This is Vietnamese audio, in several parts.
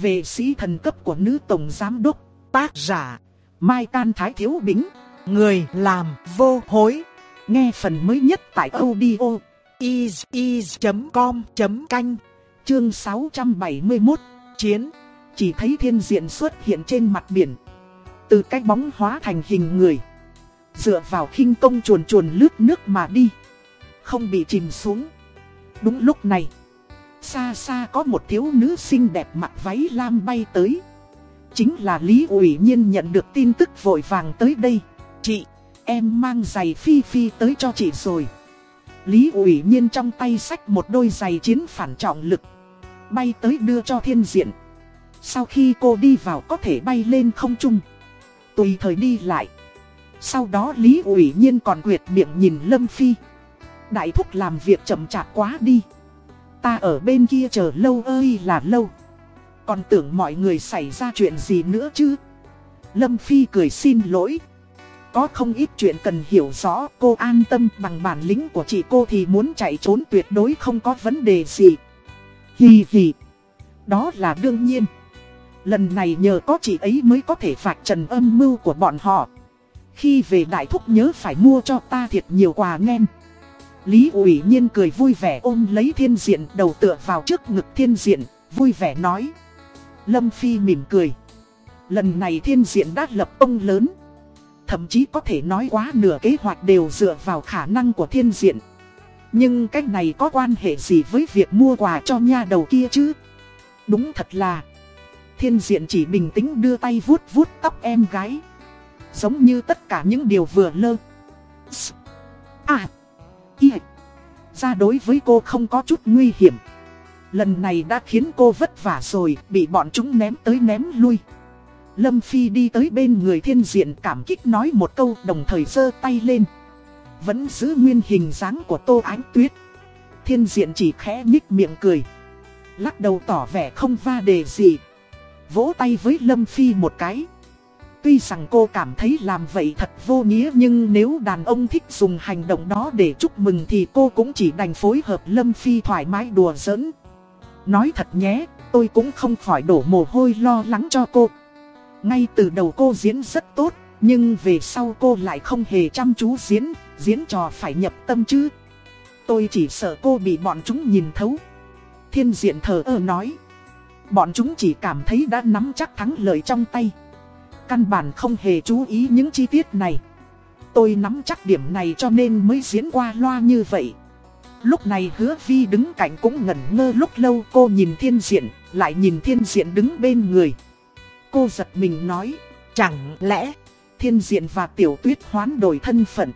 về sĩ thần cấp của nữ tổng giám đốc, tác giả, Mai Can Thái Thiếu Bính, người làm vô hối. Nghe phần mới nhất tại audio is.com.canh, chương 671, chiến. Chỉ thấy thiên diện xuất hiện trên mặt biển. Từ cái bóng hóa thành hình người. Dựa vào khinh công chuồn chuồn lướt nước mà đi. Không bị chìm xuống. Đúng lúc này. Xa xa có một thiếu nữ xinh đẹp mặc váy lam bay tới. Chính là Lý ủy nhiên nhận được tin tức vội vàng tới đây. Chị, em mang giày phi phi tới cho chị rồi. Lý ủy nhiên trong tay sách một đôi giày chiến phản trọng lực. Bay tới đưa cho thiên diện. Sau khi cô đi vào có thể bay lên không trung. Tùy thời đi lại. Sau đó Lý ủy nhiên còn quyệt miệng nhìn Lâm Phi. Đại thúc làm việc chậm chạp quá đi. Ta ở bên kia chờ lâu ơi là lâu. Còn tưởng mọi người xảy ra chuyện gì nữa chứ. Lâm Phi cười xin lỗi. Có không ít chuyện cần hiểu rõ, cô an tâm bằng bản lĩnh của chị cô thì muốn chạy trốn tuyệt đối không có vấn đề gì. Hì hì. Đó là đương nhiên. Lần này nhờ có chị ấy mới có thể phạt trần âm mưu của bọn họ. Khi về đại thúc nhớ phải mua cho ta thiệt nhiều quà nghen. Lý ủy nhiên cười vui vẻ ôm lấy thiên diện đầu tựa vào trước ngực thiên diện, vui vẻ nói. Lâm Phi mỉm cười. Lần này thiên diện đã lập ông lớn. Thậm chí có thể nói quá nửa kế hoạch đều dựa vào khả năng của thiên diện. Nhưng cách này có quan hệ gì với việc mua quà cho nha đầu kia chứ? Đúng thật là Thiên diện chỉ bình tĩnh đưa tay vuốt vuốt tóc em gái Giống như tất cả những điều vừa lơ S À kia. Ra đối với cô không có chút nguy hiểm. Lần này đã khiến cô vất vả rồi, Bị bọn chúng ném tới ném lui. Lâm Phi đi tới bên người thiên diện cảm kích nói một câu, đồng thời giơ tay lên. Vẫn giữ nguyên hình dáng của tô ánh tuyết. Thiên diện chỉ khẽ nhích miệng cười. Lắc đầu tỏ vẻ không va đề gì. Vỗ tay với Lâm Phi một cái. Tuy rằng cô cảm thấy làm vậy thật vô nghĩa nhưng nếu đàn ông thích dùng hành động đó để chúc mừng thì cô cũng chỉ đành phối hợp Lâm Phi thoải mái đùa giỡn. Nói thật nhé, tôi cũng không khỏi đổ mồ hôi lo lắng cho cô. Ngay từ đầu cô diễn rất tốt, nhưng về sau cô lại không hề chăm chú diễn, diễn trò phải nhập tâm chứ. Tôi chỉ sợ cô bị bọn chúng nhìn thấu. Thiên diện thờ ơ nói. Bọn chúng chỉ cảm thấy đã nắm chắc thắng lợi trong tay. Căn bản không hề chú ý những chi tiết này. Tôi nắm chắc điểm này cho nên mới diễn qua loa như vậy. Lúc này hứa vi đứng cạnh cũng ngẩn ngơ lúc lâu cô nhìn thiên diện, lại nhìn thiên diện đứng bên người. Cô giật mình nói, chẳng lẽ thiên diện và tiểu tuyết hoán đổi thân phận.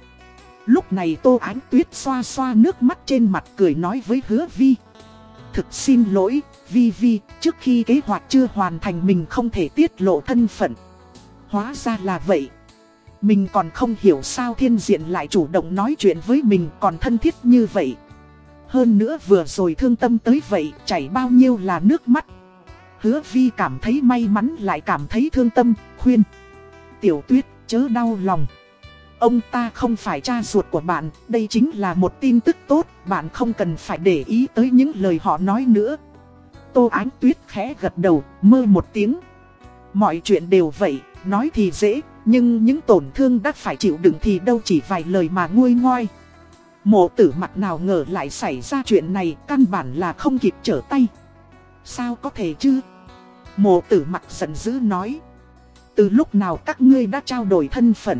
Lúc này tô ánh tuyết xoa xoa nước mắt trên mặt cười nói với hứa vi. Thực xin lỗi, Vi Vi, trước khi kế hoạch chưa hoàn thành mình không thể tiết lộ thân phận. Hóa ra là vậy. Mình còn không hiểu sao thiên diện lại chủ động nói chuyện với mình còn thân thiết như vậy. Hơn nữa vừa rồi thương tâm tới vậy, chảy bao nhiêu là nước mắt. Hứa Vi cảm thấy may mắn lại cảm thấy thương tâm, khuyên. Tiểu tuyết, chớ đau lòng. Ông ta không phải cha ruột của bạn, đây chính là một tin tức tốt, bạn không cần phải để ý tới những lời họ nói nữa. Tô Ánh Tuyết khẽ gật đầu, mơ một tiếng. Mọi chuyện đều vậy, nói thì dễ, nhưng những tổn thương đã phải chịu đựng thì đâu chỉ vài lời mà nguôi ngoai. Mộ tử mặt nào ngờ lại xảy ra chuyện này, căn bản là không kịp trở tay. Sao có thể chứ? Mộ tử mặt giận dữ nói. Từ lúc nào các ngươi đã trao đổi thân phận?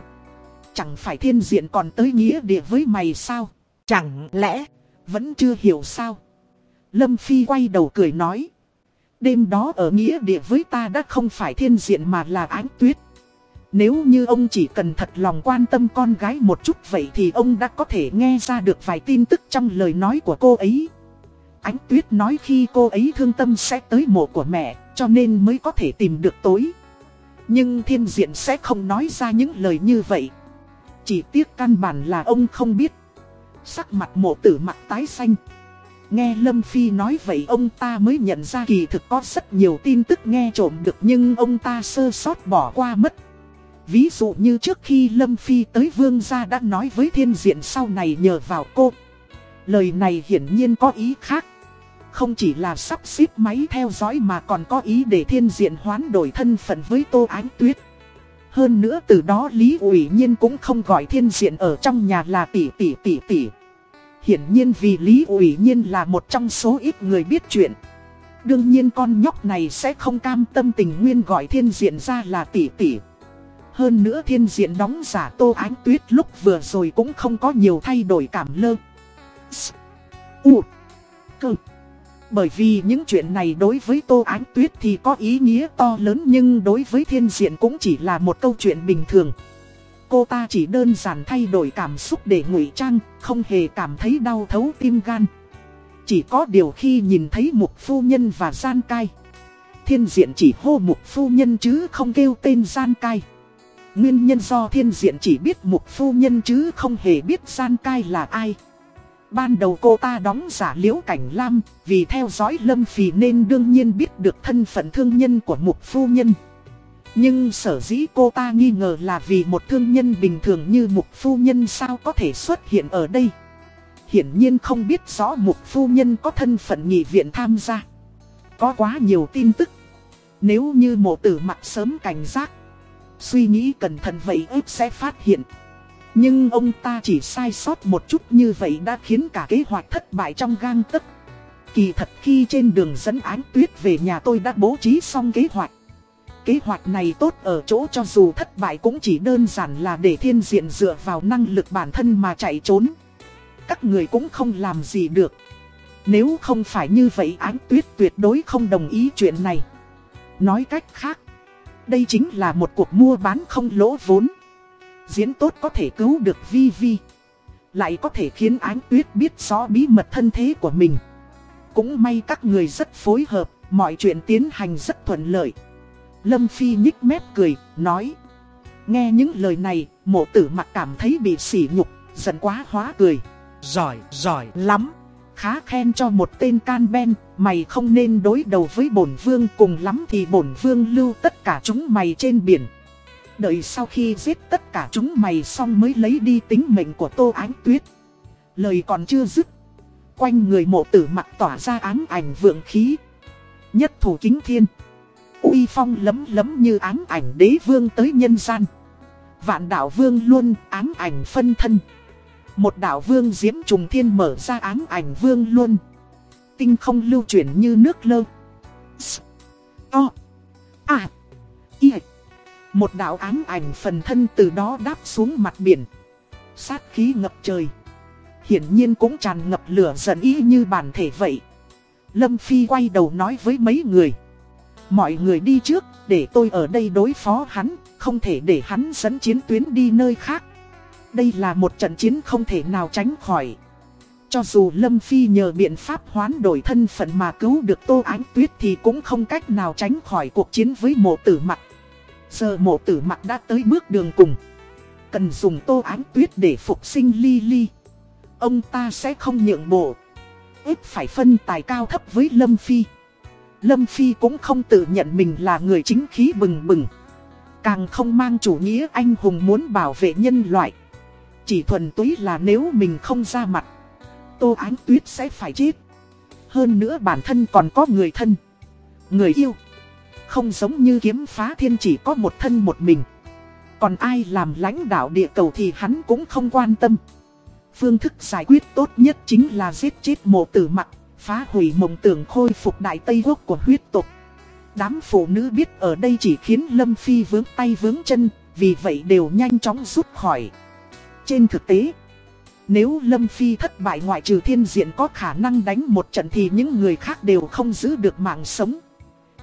Chẳng phải thiên diện còn tới nghĩa địa với mày sao? Chẳng lẽ, vẫn chưa hiểu sao? Lâm Phi quay đầu cười nói. Đêm đó ở nghĩa địa với ta đã không phải thiên diện mà là ánh tuyết. Nếu như ông chỉ cần thật lòng quan tâm con gái một chút vậy thì ông đã có thể nghe ra được vài tin tức trong lời nói của cô ấy. Ánh tuyết nói khi cô ấy thương tâm sẽ tới mộ của mẹ, cho nên mới có thể tìm được tối. Nhưng thiên diện sẽ không nói ra những lời như vậy. Chỉ tiếc căn bản là ông không biết. Sắc mặt mộ tử mặt tái xanh. Nghe Lâm Phi nói vậy ông ta mới nhận ra kỳ thực có rất nhiều tin tức nghe trộm được nhưng ông ta sơ sót bỏ qua mất. Ví dụ như trước khi Lâm Phi tới Vương gia đã nói với thiên diện sau này nhờ vào cô. Lời này hiển nhiên có ý khác. không chỉ là sắp xếp máy theo dõi mà còn có ý để thiên diện hoán đổi thân phận với Tô Ánh Tuyết. Hơn nữa từ đó Lý ủy nhiên cũng không gọi thiên diện ở trong nhà là tỷ tỷ tỷ tỷ. Hiển nhiên vì Lý ủy nhiên là một trong số ít người biết chuyện. Đương nhiên con nhóc này sẽ không cam tâm tình nguyên gọi thiên diện ra là tỷ tỷ. Hơn nữa thiên diện đóng giả tô ánh tuyết lúc vừa rồi cũng không có nhiều thay đổi cảm lơ. S. U. Cơ. Bởi vì những chuyện này đối với Tô Ánh Tuyết thì có ý nghĩa to lớn nhưng đối với thiên diện cũng chỉ là một câu chuyện bình thường. Cô ta chỉ đơn giản thay đổi cảm xúc để ngụy trang, không hề cảm thấy đau thấu tim gan. Chỉ có điều khi nhìn thấy mục phu nhân và gian cai. Thiên diện chỉ hô mục phu nhân chứ không kêu tên gian cai. Nguyên nhân do thiên diện chỉ biết mục phu nhân chứ không hề biết gian cai là ai. Ban đầu cô ta đóng giả liễu cảnh lam, vì theo dõi lâm phì nên đương nhiên biết được thân phận thương nhân của mục phu nhân. Nhưng sở dĩ cô ta nghi ngờ là vì một thương nhân bình thường như mục phu nhân sao có thể xuất hiện ở đây. Hiển nhiên không biết rõ mục phu nhân có thân phận nghị viện tham gia. Có quá nhiều tin tức. Nếu như mộ tử mặt sớm cảnh giác, suy nghĩ cẩn thận vậy ước sẽ phát hiện. Nhưng ông ta chỉ sai sót một chút như vậy đã khiến cả kế hoạch thất bại trong gang tấc. Kỳ thật khi trên đường dẫn ánh tuyết về nhà tôi đã bố trí xong kế hoạch. Kế hoạch này tốt ở chỗ cho dù thất bại cũng chỉ đơn giản là để thiên diện dựa vào năng lực bản thân mà chạy trốn. Các người cũng không làm gì được. Nếu không phải như vậy ánh tuyết tuyệt đối không đồng ý chuyện này. Nói cách khác, đây chính là một cuộc mua bán không lỗ vốn. Diễn tốt có thể cứu được Vi Vi Lại có thể khiến ánh tuyết biết rõ bí mật thân thế của mình Cũng may các người rất phối hợp Mọi chuyện tiến hành rất thuận lợi Lâm Phi nhích mép cười, nói Nghe những lời này, mộ tử mặt cảm thấy bị sỉ nhục, giận quá hóa cười Giỏi, giỏi lắm Khá khen cho một tên can ben, mày không nên đối đầu với bổn vương cùng lắm thì bổn vương lưu tất cả chúng mày trên biển Đợi sau khi giết tất cả chúng mày xong mới lấy đi tính mệnh của Tô Ánh Tuyết. Lời còn chưa dứt. Quanh người mộ tử mặt tỏa ra ám ảnh vượng khí. Nhất thủ kính thiên uy phong lấm lấm như ám ảnh đế vương tới nhân gian. Vạn đạo vương luôn ám ảnh phân thân. Một đạo vương diễm trùng thiên mở ra ám ảnh vương luôn. Tinh không lưu chuyển như nước lơ. S. O. A. I. Một đạo ám ảnh phần thân từ đó đáp xuống mặt biển. Sát khí ngập trời. Hiển nhiên cũng tràn ngập lửa giận ý như bản thể vậy. Lâm Phi quay đầu nói với mấy người. Mọi người đi trước, để tôi ở đây đối phó hắn, không thể để hắn dẫn chiến tuyến đi nơi khác. Đây là một trận chiến không thể nào tránh khỏi. Cho dù Lâm Phi nhờ biện pháp hoán đổi thân phận mà cứu được Tô Ánh Tuyết thì cũng không cách nào tránh khỏi cuộc chiến với mộ tử mặt. Giờ mộ tử mặt đã tới bước đường cùng. Cần dùng tô ánh tuyết để phục sinh ly ly. Ông ta sẽ không nhượng bộ. Ít phải phân tài cao thấp với Lâm Phi. Lâm Phi cũng không tự nhận mình là người chính khí bừng bừng. Càng không mang chủ nghĩa anh hùng muốn bảo vệ nhân loại. Chỉ thuần túy là nếu mình không ra mặt. Tô Ánh Tuyết sẽ phải chết. Hơn nữa bản thân còn có người thân. Người yêu. Không giống như kiếm phá thiên chỉ có một thân một mình. Còn ai làm lãnh đạo địa cầu thì hắn cũng không quan tâm. Phương thức giải quyết tốt nhất chính là giết chết mộ tử mặt, phá hủy mộng tưởng khôi phục đại Tây Quốc của huyết tộc Đám phụ nữ biết ở đây chỉ khiến Lâm Phi vướng tay vướng chân, vì vậy đều nhanh chóng rút khỏi. Trên thực tế, nếu Lâm Phi thất bại ngoại trừ thiên diện có khả năng đánh một trận thì những người khác đều không giữ được mạng sống.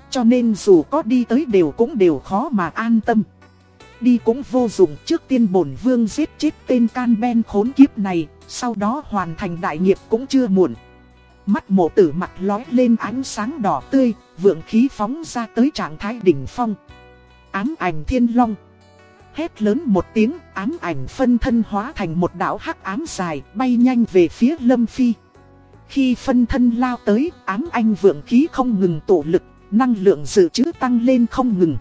Cho nên dù có đi tới đều cũng đều khó mà an tâm Đi cũng vô dụng trước tiên bổn vương giết chết tên can ben khốn kiếp này Sau đó hoàn thành đại nghiệp cũng chưa muộn Mắt mộ tử mặt lói lên ánh sáng đỏ tươi, Vượng khí phóng ra tới trạng thái đỉnh phong Ám ảnh thiên long Hét lớn một tiếng, ám ảnh phân thân hóa thành một đảo hắc ám dài, bay nhanh về phía lâm phi Khi phân thân lao tới, ám anh vượng khí không ngừng tổ lực, năng lượng dự trữ tăng lên không ngừng.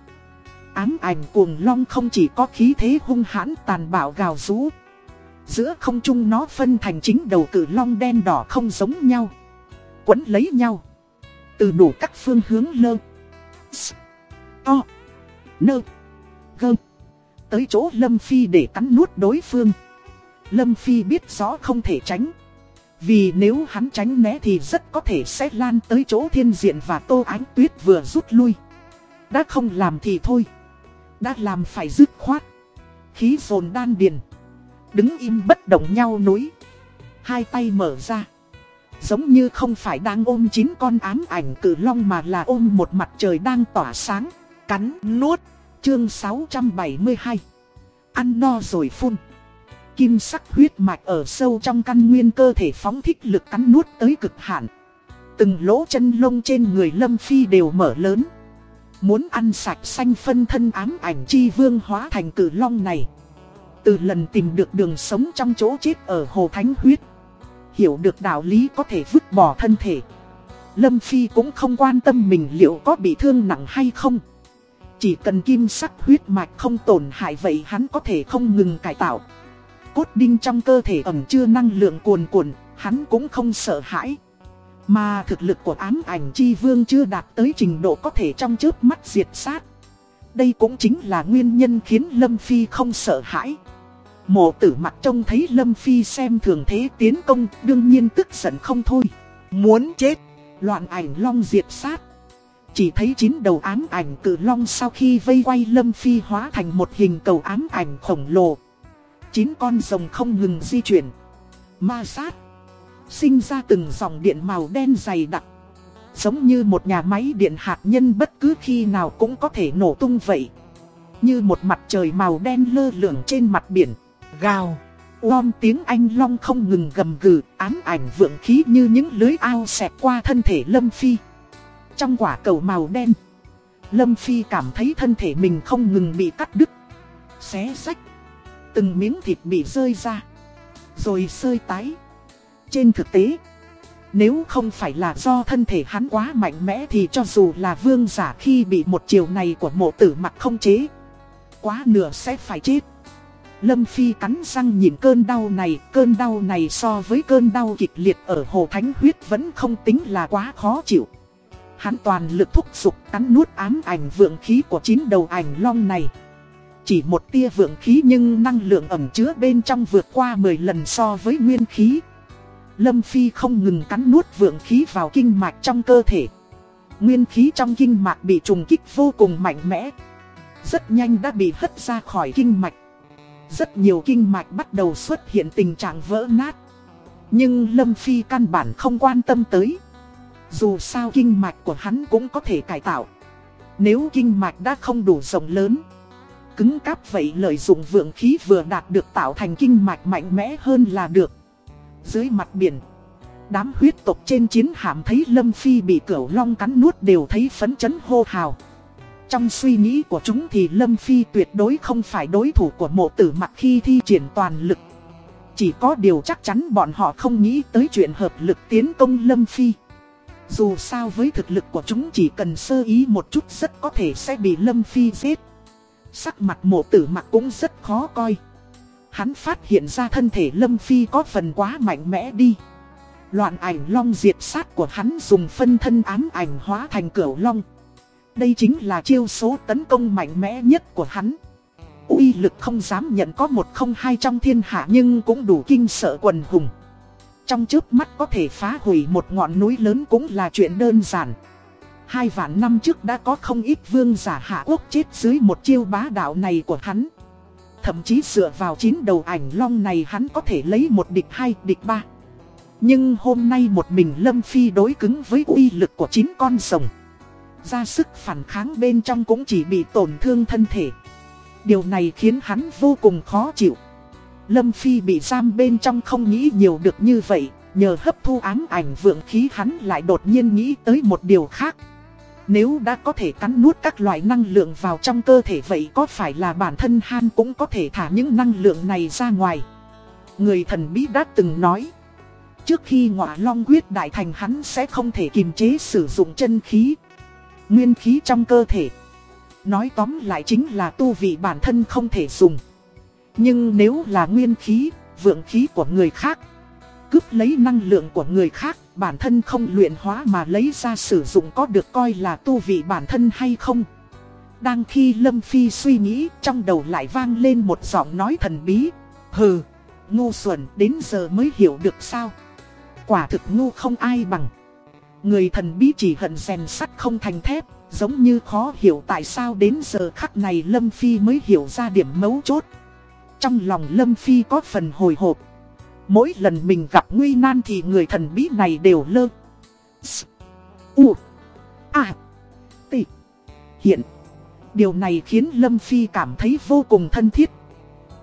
Ám ảnh cuồng long không chỉ có khí thế hung hãn tàn bạo gào rú. Giữa không trung nó phân thành chính đầu cử long đen đỏ không giống nhau quấn lấy nhau. Từ đủ các phương hướng lơ. S. To. Nơ. Gơ. Tới chỗ Lâm Phi để cắn nuốt đối phương. Lâm Phi biết rõ không thể tránh. Vì nếu hắn tránh né thì rất có thể sẽ lan tới chỗ thiên diện và tô ánh tuyết vừa rút lui. Đã không làm thì thôi. Đã làm phải dứt khoát. Khí dồn đan điền. Đứng im bất động nhau núi. Hai tay mở ra. Giống như không phải đang ôm chín con ám ảnh cử long mà là ôm một mặt trời đang tỏa sáng. Cắn, nuốt. Chương 672. Ăn no rồi phun. Kim sắc huyết mạch ở sâu trong căn nguyên cơ thể phóng thích lực cắn nuốt tới cực hạn. Từng lỗ chân lông trên người Lâm Phi đều mở lớn. Muốn ăn sạch xanh phân thân ám ảnh chi vương hóa thành cử long này. Từ lần tìm được đường sống trong chỗ chết ở Hồ Thánh Huyết. Hiểu được đạo lý có thể vứt bỏ thân thể. Lâm Phi cũng không quan tâm mình liệu có bị thương nặng hay không. Chỉ cần kim sắc huyết mạch không tổn hại vậy hắn có thể không ngừng cải tạo. Cốt đinh trong cơ thể ẩm chưa năng lượng cuồn cuộn, hắn cũng không sợ hãi. Mà thực lực của ám ảnh chi vương chưa đạt tới trình độ có thể trong chớp mắt diệt sát. Đây cũng chính là nguyên nhân khiến Lâm Phi không sợ hãi. Mộ tử mặt trông thấy Lâm Phi xem thường thế tiến công đương nhiên tức giận không thôi. Muốn chết, loạn ảnh long diệt sát. Chỉ thấy chín đầu ám ảnh cử long sau khi vây quay Lâm Phi hóa thành một hình cầu ám ảnh khổng lồ. Chín con rồng không ngừng di chuyển. Ma sát. Sinh ra từng dòng điện màu đen dày đặc. Giống như một nhà máy điện hạt nhân bất cứ khi nào cũng có thể nổ tung vậy. Như một mặt trời màu đen lơ lửng trên mặt biển. Gào. Uom tiếng anh long không ngừng gầm gừ, ám ảnh vượng khí như những lưới ao xẹt qua thân thể Lâm Phi. Trong quả cầu màu đen, Lâm Phi cảm thấy thân thể mình không ngừng bị cắt đứt, xé sách. Từng miếng thịt bị rơi ra, rồi sơi tái. Trên thực tế, nếu không phải là do thân thể hắn quá mạnh mẽ thì cho dù là vương giả khi bị một chiều này của mộ tử mặt không chế, quá nửa sẽ phải chết. Lâm Phi cắn răng nhìn cơn đau này, cơn đau này so với cơn đau kịch liệt ở Hồ Thánh Huyết vẫn không tính là quá khó chịu. Hắn toàn lực thúc giục cắn nuốt ám ảnh vượng khí của chín đầu ảnh long này. Chỉ một tia vượng khí nhưng năng lượng ẩm chứa bên trong vượt qua 10 lần so với nguyên khí. Lâm Phi không ngừng cắn nuốt vượng khí vào kinh mạch trong cơ thể. Nguyên khí trong kinh mạch bị trùng kích vô cùng mạnh mẽ. Rất nhanh đã bị hất ra khỏi kinh mạch. Rất nhiều kinh mạch bắt đầu xuất hiện tình trạng vỡ nát. Nhưng Lâm Phi căn bản không quan tâm tới. Dù sao kinh mạch của hắn cũng có thể cải tạo. Nếu kinh mạch đã không đủ rộng lớn, cứng cáp vậy lợi dụng vượng khí vừa đạt được tạo thành kinh mạch mạnh mẽ hơn là được. Dưới mặt biển, đám huyết tộc trên chiến hạm thấy Lâm Phi bị cửu long cắn nuốt đều thấy phấn chấn hô hào. Trong suy nghĩ của chúng thì Lâm Phi tuyệt đối không phải đối thủ của mộ tử mặt khi thi triển toàn lực. Chỉ có điều chắc chắn bọn họ không nghĩ tới chuyện hợp lực tiến công Lâm Phi. Dù sao với thực lực của chúng chỉ cần sơ ý một chút rất có thể sẽ bị Lâm Phi giết. Sắc mặt mộ tử mặt cũng rất khó coi. Hắn phát hiện ra thân thể Lâm Phi có phần quá mạnh mẽ đi. Loạn ảnh long diệt sát của hắn dùng phân thân ám ảnh hóa thành cửu long. Đây chính là chiêu số tấn công mạnh mẽ nhất của hắn. uy lực không dám nhận có một không hai trong thiên hạ nhưng cũng đủ kinh sợ quần hùng. Trong trước mắt có thể phá hủy một ngọn núi lớn cũng là chuyện đơn giản. Hai vạn năm trước đã có không ít vương giả hạ quốc chết dưới một chiêu bá đạo này của hắn. Thậm chí dựa vào chín đầu ảnh long này hắn có thể lấy một địch hai, địch ba. Nhưng hôm nay một mình Lâm Phi đối cứng với uy lực của chín con rồng. Ra sức phản kháng bên trong cũng chỉ bị tổn thương thân thể. Điều này khiến hắn vô cùng khó chịu. Lâm Phi bị giam bên trong không nghĩ nhiều được như vậy, nhờ hấp thu ám ảnh vượng khí hắn lại đột nhiên nghĩ tới một điều khác. Nếu đã có thể cắn nuốt các loại năng lượng vào trong cơ thể vậy có phải là bản thân Han cũng có thể thả những năng lượng này ra ngoài. Người thần bí đã từng nói. Trước khi ngọa long quyết đại thành hắn sẽ không thể kiềm chế sử dụng chân khí. Nguyên khí trong cơ thể. Nói tóm lại chính là tu vị bản thân không thể dùng. Nhưng nếu là nguyên khí, vượng khí của người khác, cướp lấy năng lượng của người khác, bản thân không luyện hóa mà lấy ra sử dụng có được coi là tu vị bản thân hay không. Đang khi Lâm Phi suy nghĩ, trong đầu lại vang lên một giọng nói thần bí. Hừ, ngu xuẩn đến giờ mới hiểu được sao. Quả thực ngu không ai bằng. Người thần bí chỉ hận rèn sắt không thành thép, giống như khó hiểu tại sao đến giờ khắc này Lâm Phi mới hiểu ra điểm mấu chốt. Trong lòng Lâm Phi có phần hồi hộp. Mỗi lần mình gặp nguy nan thì người thần bí này đều lơ. S. U. A. T. Hiện. Điều này khiến Lâm Phi cảm thấy vô cùng thân thiết.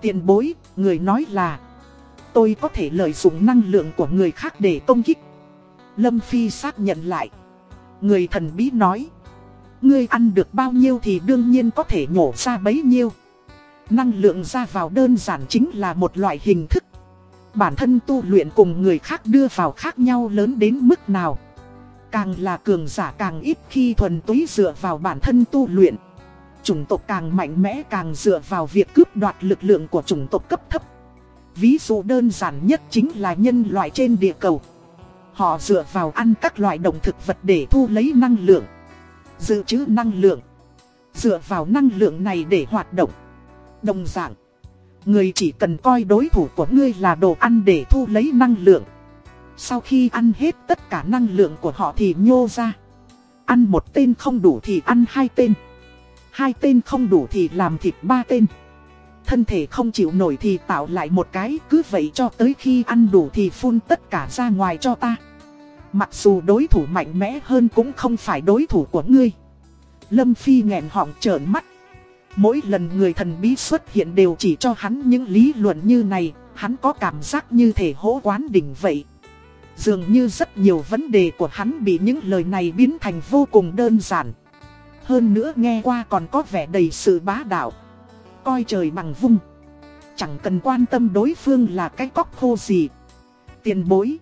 Tiện bối, người nói là Tôi có thể lợi dụng năng lượng của người khác để công kích Lâm Phi xác nhận lại. Người thần bí nói, Ngươi ăn được bao nhiêu thì đương nhiên có thể nhổ ra bấy nhiêu. Năng lượng ra vào đơn giản chính là một loại hình thức. Bản thân tu luyện cùng người khác đưa vào khác nhau lớn đến mức nào. Càng là cường giả càng ít khi thuần túy dựa vào bản thân tu luyện. Chủng tộc càng mạnh mẽ càng dựa vào việc cướp đoạt lực lượng của chủng tộc cấp thấp. Ví dụ đơn giản nhất chính là nhân loại trên địa cầu. Họ dựa vào ăn các loại động thực vật để thu lấy năng lượng. Dự trữ năng lượng. Dựa vào năng lượng này để hoạt động. Đồng dạng, Người chỉ cần coi đối thủ của ngươi là đồ ăn để thu lấy năng lượng. Sau khi ăn hết tất cả năng lượng của họ thì nhô ra. Ăn một tên không đủ thì ăn hai tên. Hai tên không đủ thì làm thịt ba tên. Thân thể không chịu nổi thì tạo lại một cái, Cứ vậy cho tới khi ăn đủ thì phun tất cả ra ngoài cho ta. Mặc dù đối thủ mạnh mẽ hơn cũng không phải đối thủ của ngươi. Lâm Phi nghẹn họng trợn mắt. Mỗi lần người thần bí xuất hiện đều chỉ cho hắn những lý luận như này, Hắn có cảm giác như thể hỗ quán đỉnh vậy. Dường như rất nhiều vấn đề của hắn bị những lời này biến thành vô cùng đơn giản. Hơn nữa nghe qua còn có vẻ đầy sự bá đạo. Coi trời bằng vung. Chẳng cần quan tâm đối phương là cái cóc khô gì. Tiền bối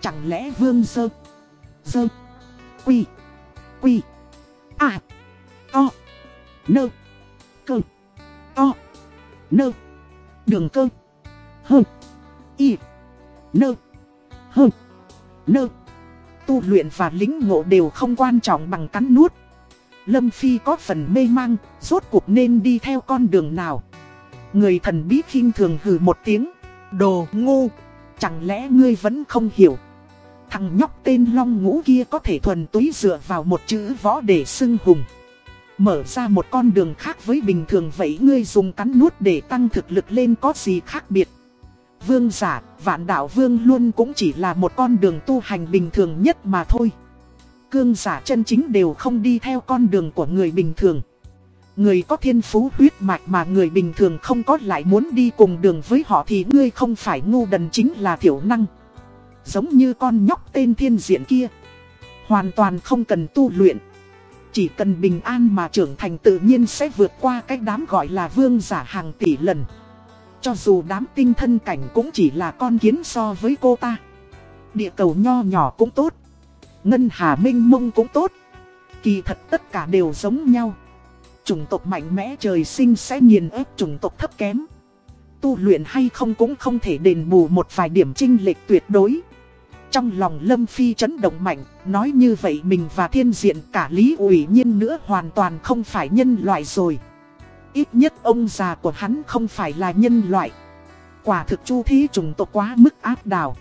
Chẳng lẽ vương sơ? Sơ. Quy. Quy. À To Nơ. Cơ. To Nơ. Đường cơ. Hơ. Y. Nơ. Hơ. Nơ. Tu luyện và lính ngộ đều không quan trọng bằng cắn nuốt. Lâm Phi có phần mê mang, rốt cuộc nên đi theo con đường nào. Người thần bí khinh thường hừ một tiếng, đồ ngu, chẳng lẽ ngươi vẫn không hiểu. Thằng nhóc tên Long Ngũ kia có thể thuần túy dựa vào một chữ võ để xưng hùng. Mở ra một con đường khác với bình thường vậy ngươi dùng cắn nuốt để tăng thực lực lên có gì khác biệt. Vương giả, vạn đạo vương luôn cũng chỉ là một con đường tu hành bình thường nhất mà thôi. Cương giả chân chính đều không đi theo con đường của người bình thường. Người có thiên phú huyết mạch mà người bình thường không có lại muốn đi cùng đường với họ thì ngươi không phải ngu đần chính là thiểu năng. Giống như con nhóc tên thiên diện kia. Hoàn toàn không cần tu luyện. Chỉ cần bình an mà trưởng thành tự nhiên sẽ vượt qua cái đám gọi là vương giả hàng tỷ lần. Cho dù đám tinh thân cảnh cũng chỉ là con kiến so với cô ta. Địa cầu nho nhỏ cũng tốt. Ngân Hà Minh Mông cũng tốt. Kỳ thật tất cả đều giống nhau. Chủng tộc mạnh mẽ trời sinh sẽ nghiền ép chủng tộc thấp kém. Tu luyện hay không cũng không thể đền bù một vài điểm trinh lệch tuyệt đối. Trong lòng Lâm Phi chấn động mạnh, nói như vậy mình và thiên diện cả lý ủy nhiên nữa hoàn toàn không phải nhân loại rồi. Ít nhất ông già của hắn không phải là nhân loại. Quả thực chu thí trùng tộc quá mức áp đảo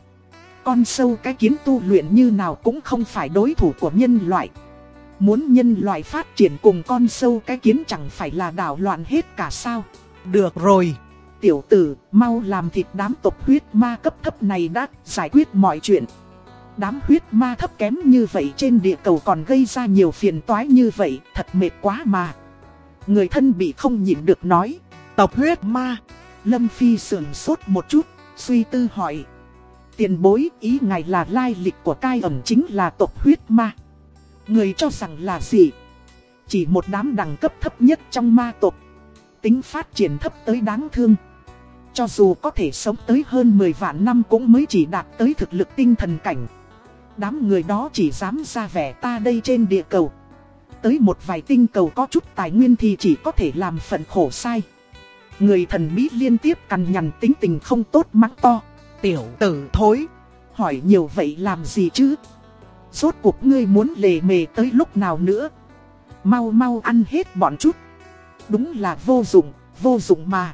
con sâu cái kiến tu luyện như nào cũng không phải đối thủ của nhân loại. Muốn nhân loại phát triển cùng con sâu cái kiến chẳng phải là đảo loạn hết cả sao. Được rồi. Tiểu tử, mau làm thịt đám tộc huyết ma cấp thấp này đã giải quyết mọi chuyện. Đám huyết ma thấp kém như vậy trên địa cầu còn gây ra nhiều phiền toái như vậy, thật mệt quá mà. Người thân bị không nhịn được nói. Tộc huyết ma. Lâm Phi sườn sốt một chút, suy tư hỏi. Tiền bối ý ngài là lai lịch của cai ẩn chính là tộc huyết ma. Người cho rằng là gì? Chỉ một đám đẳng cấp thấp nhất trong ma tộc. Tính phát triển thấp tới đáng thương. Cho dù có thể sống tới hơn 10 vạn năm cũng mới chỉ đạt tới thực lực tinh thần cảnh. Đám người đó chỉ dám ra vẻ ta đây trên địa cầu. Tới một vài tinh cầu có chút tài nguyên thì chỉ có thể làm phận khổ sai. Người thần bí liên tiếp cằn nhằn tính tình không tốt mắng to. Tiểu tử thối, Hỏi nhiều vậy làm gì chứ? Rốt cuộc ngươi muốn lề mề tới lúc nào nữa? Mau mau ăn hết bọn chút. Đúng là vô dụng, vô dụng mà.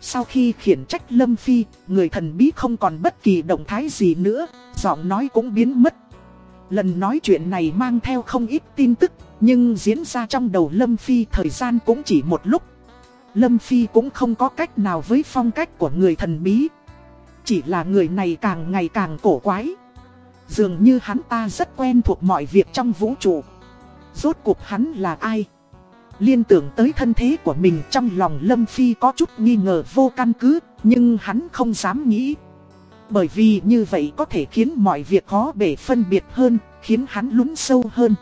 Sau khi khiển trách Lâm Phi, người thần bí không còn bất kỳ động thái gì nữa, giọng nói cũng biến mất. Lần nói chuyện này mang theo không ít tin tức, nhưng diễn ra trong đầu Lâm Phi thời gian cũng chỉ một lúc. Lâm Phi cũng không có cách nào với phong cách của người thần bí. Chỉ là người này càng ngày càng cổ quái. Dường như hắn ta rất quen thuộc mọi việc trong vũ trụ. Rốt cuộc hắn là ai? Liên tưởng tới thân thế của mình trong lòng Lâm Phi có chút nghi ngờ vô căn cứ, nhưng hắn không dám nghĩ. Bởi vì như vậy có thể khiến mọi việc khó bể phân biệt hơn, khiến hắn lún sâu hơn.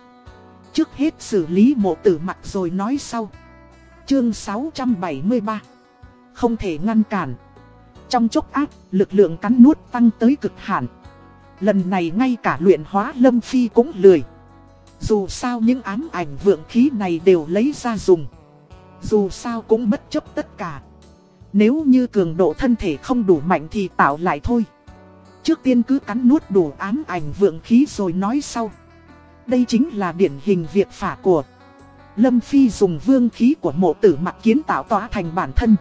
Trước hết xử lý mộ tử mặt rồi nói sau. Chương 673 Không thể ngăn cản. Trong chốc ác, lực lượng cắn nuốt tăng tới cực hạn. Lần này ngay cả luyện hóa Lâm Phi cũng lười. Dù sao những ám ảnh vượng khí này đều lấy ra dùng. Dù sao cũng bất chấp tất cả. Nếu như cường độ thân thể không đủ mạnh thì tạo lại thôi. Trước tiên cứ cắn nuốt đủ ám ảnh vượng khí rồi nói sau. Đây chính là điển hình việc phả của Lâm Phi dùng vương khí của mộ tử mặt kiến tạo tỏa thành bản thân.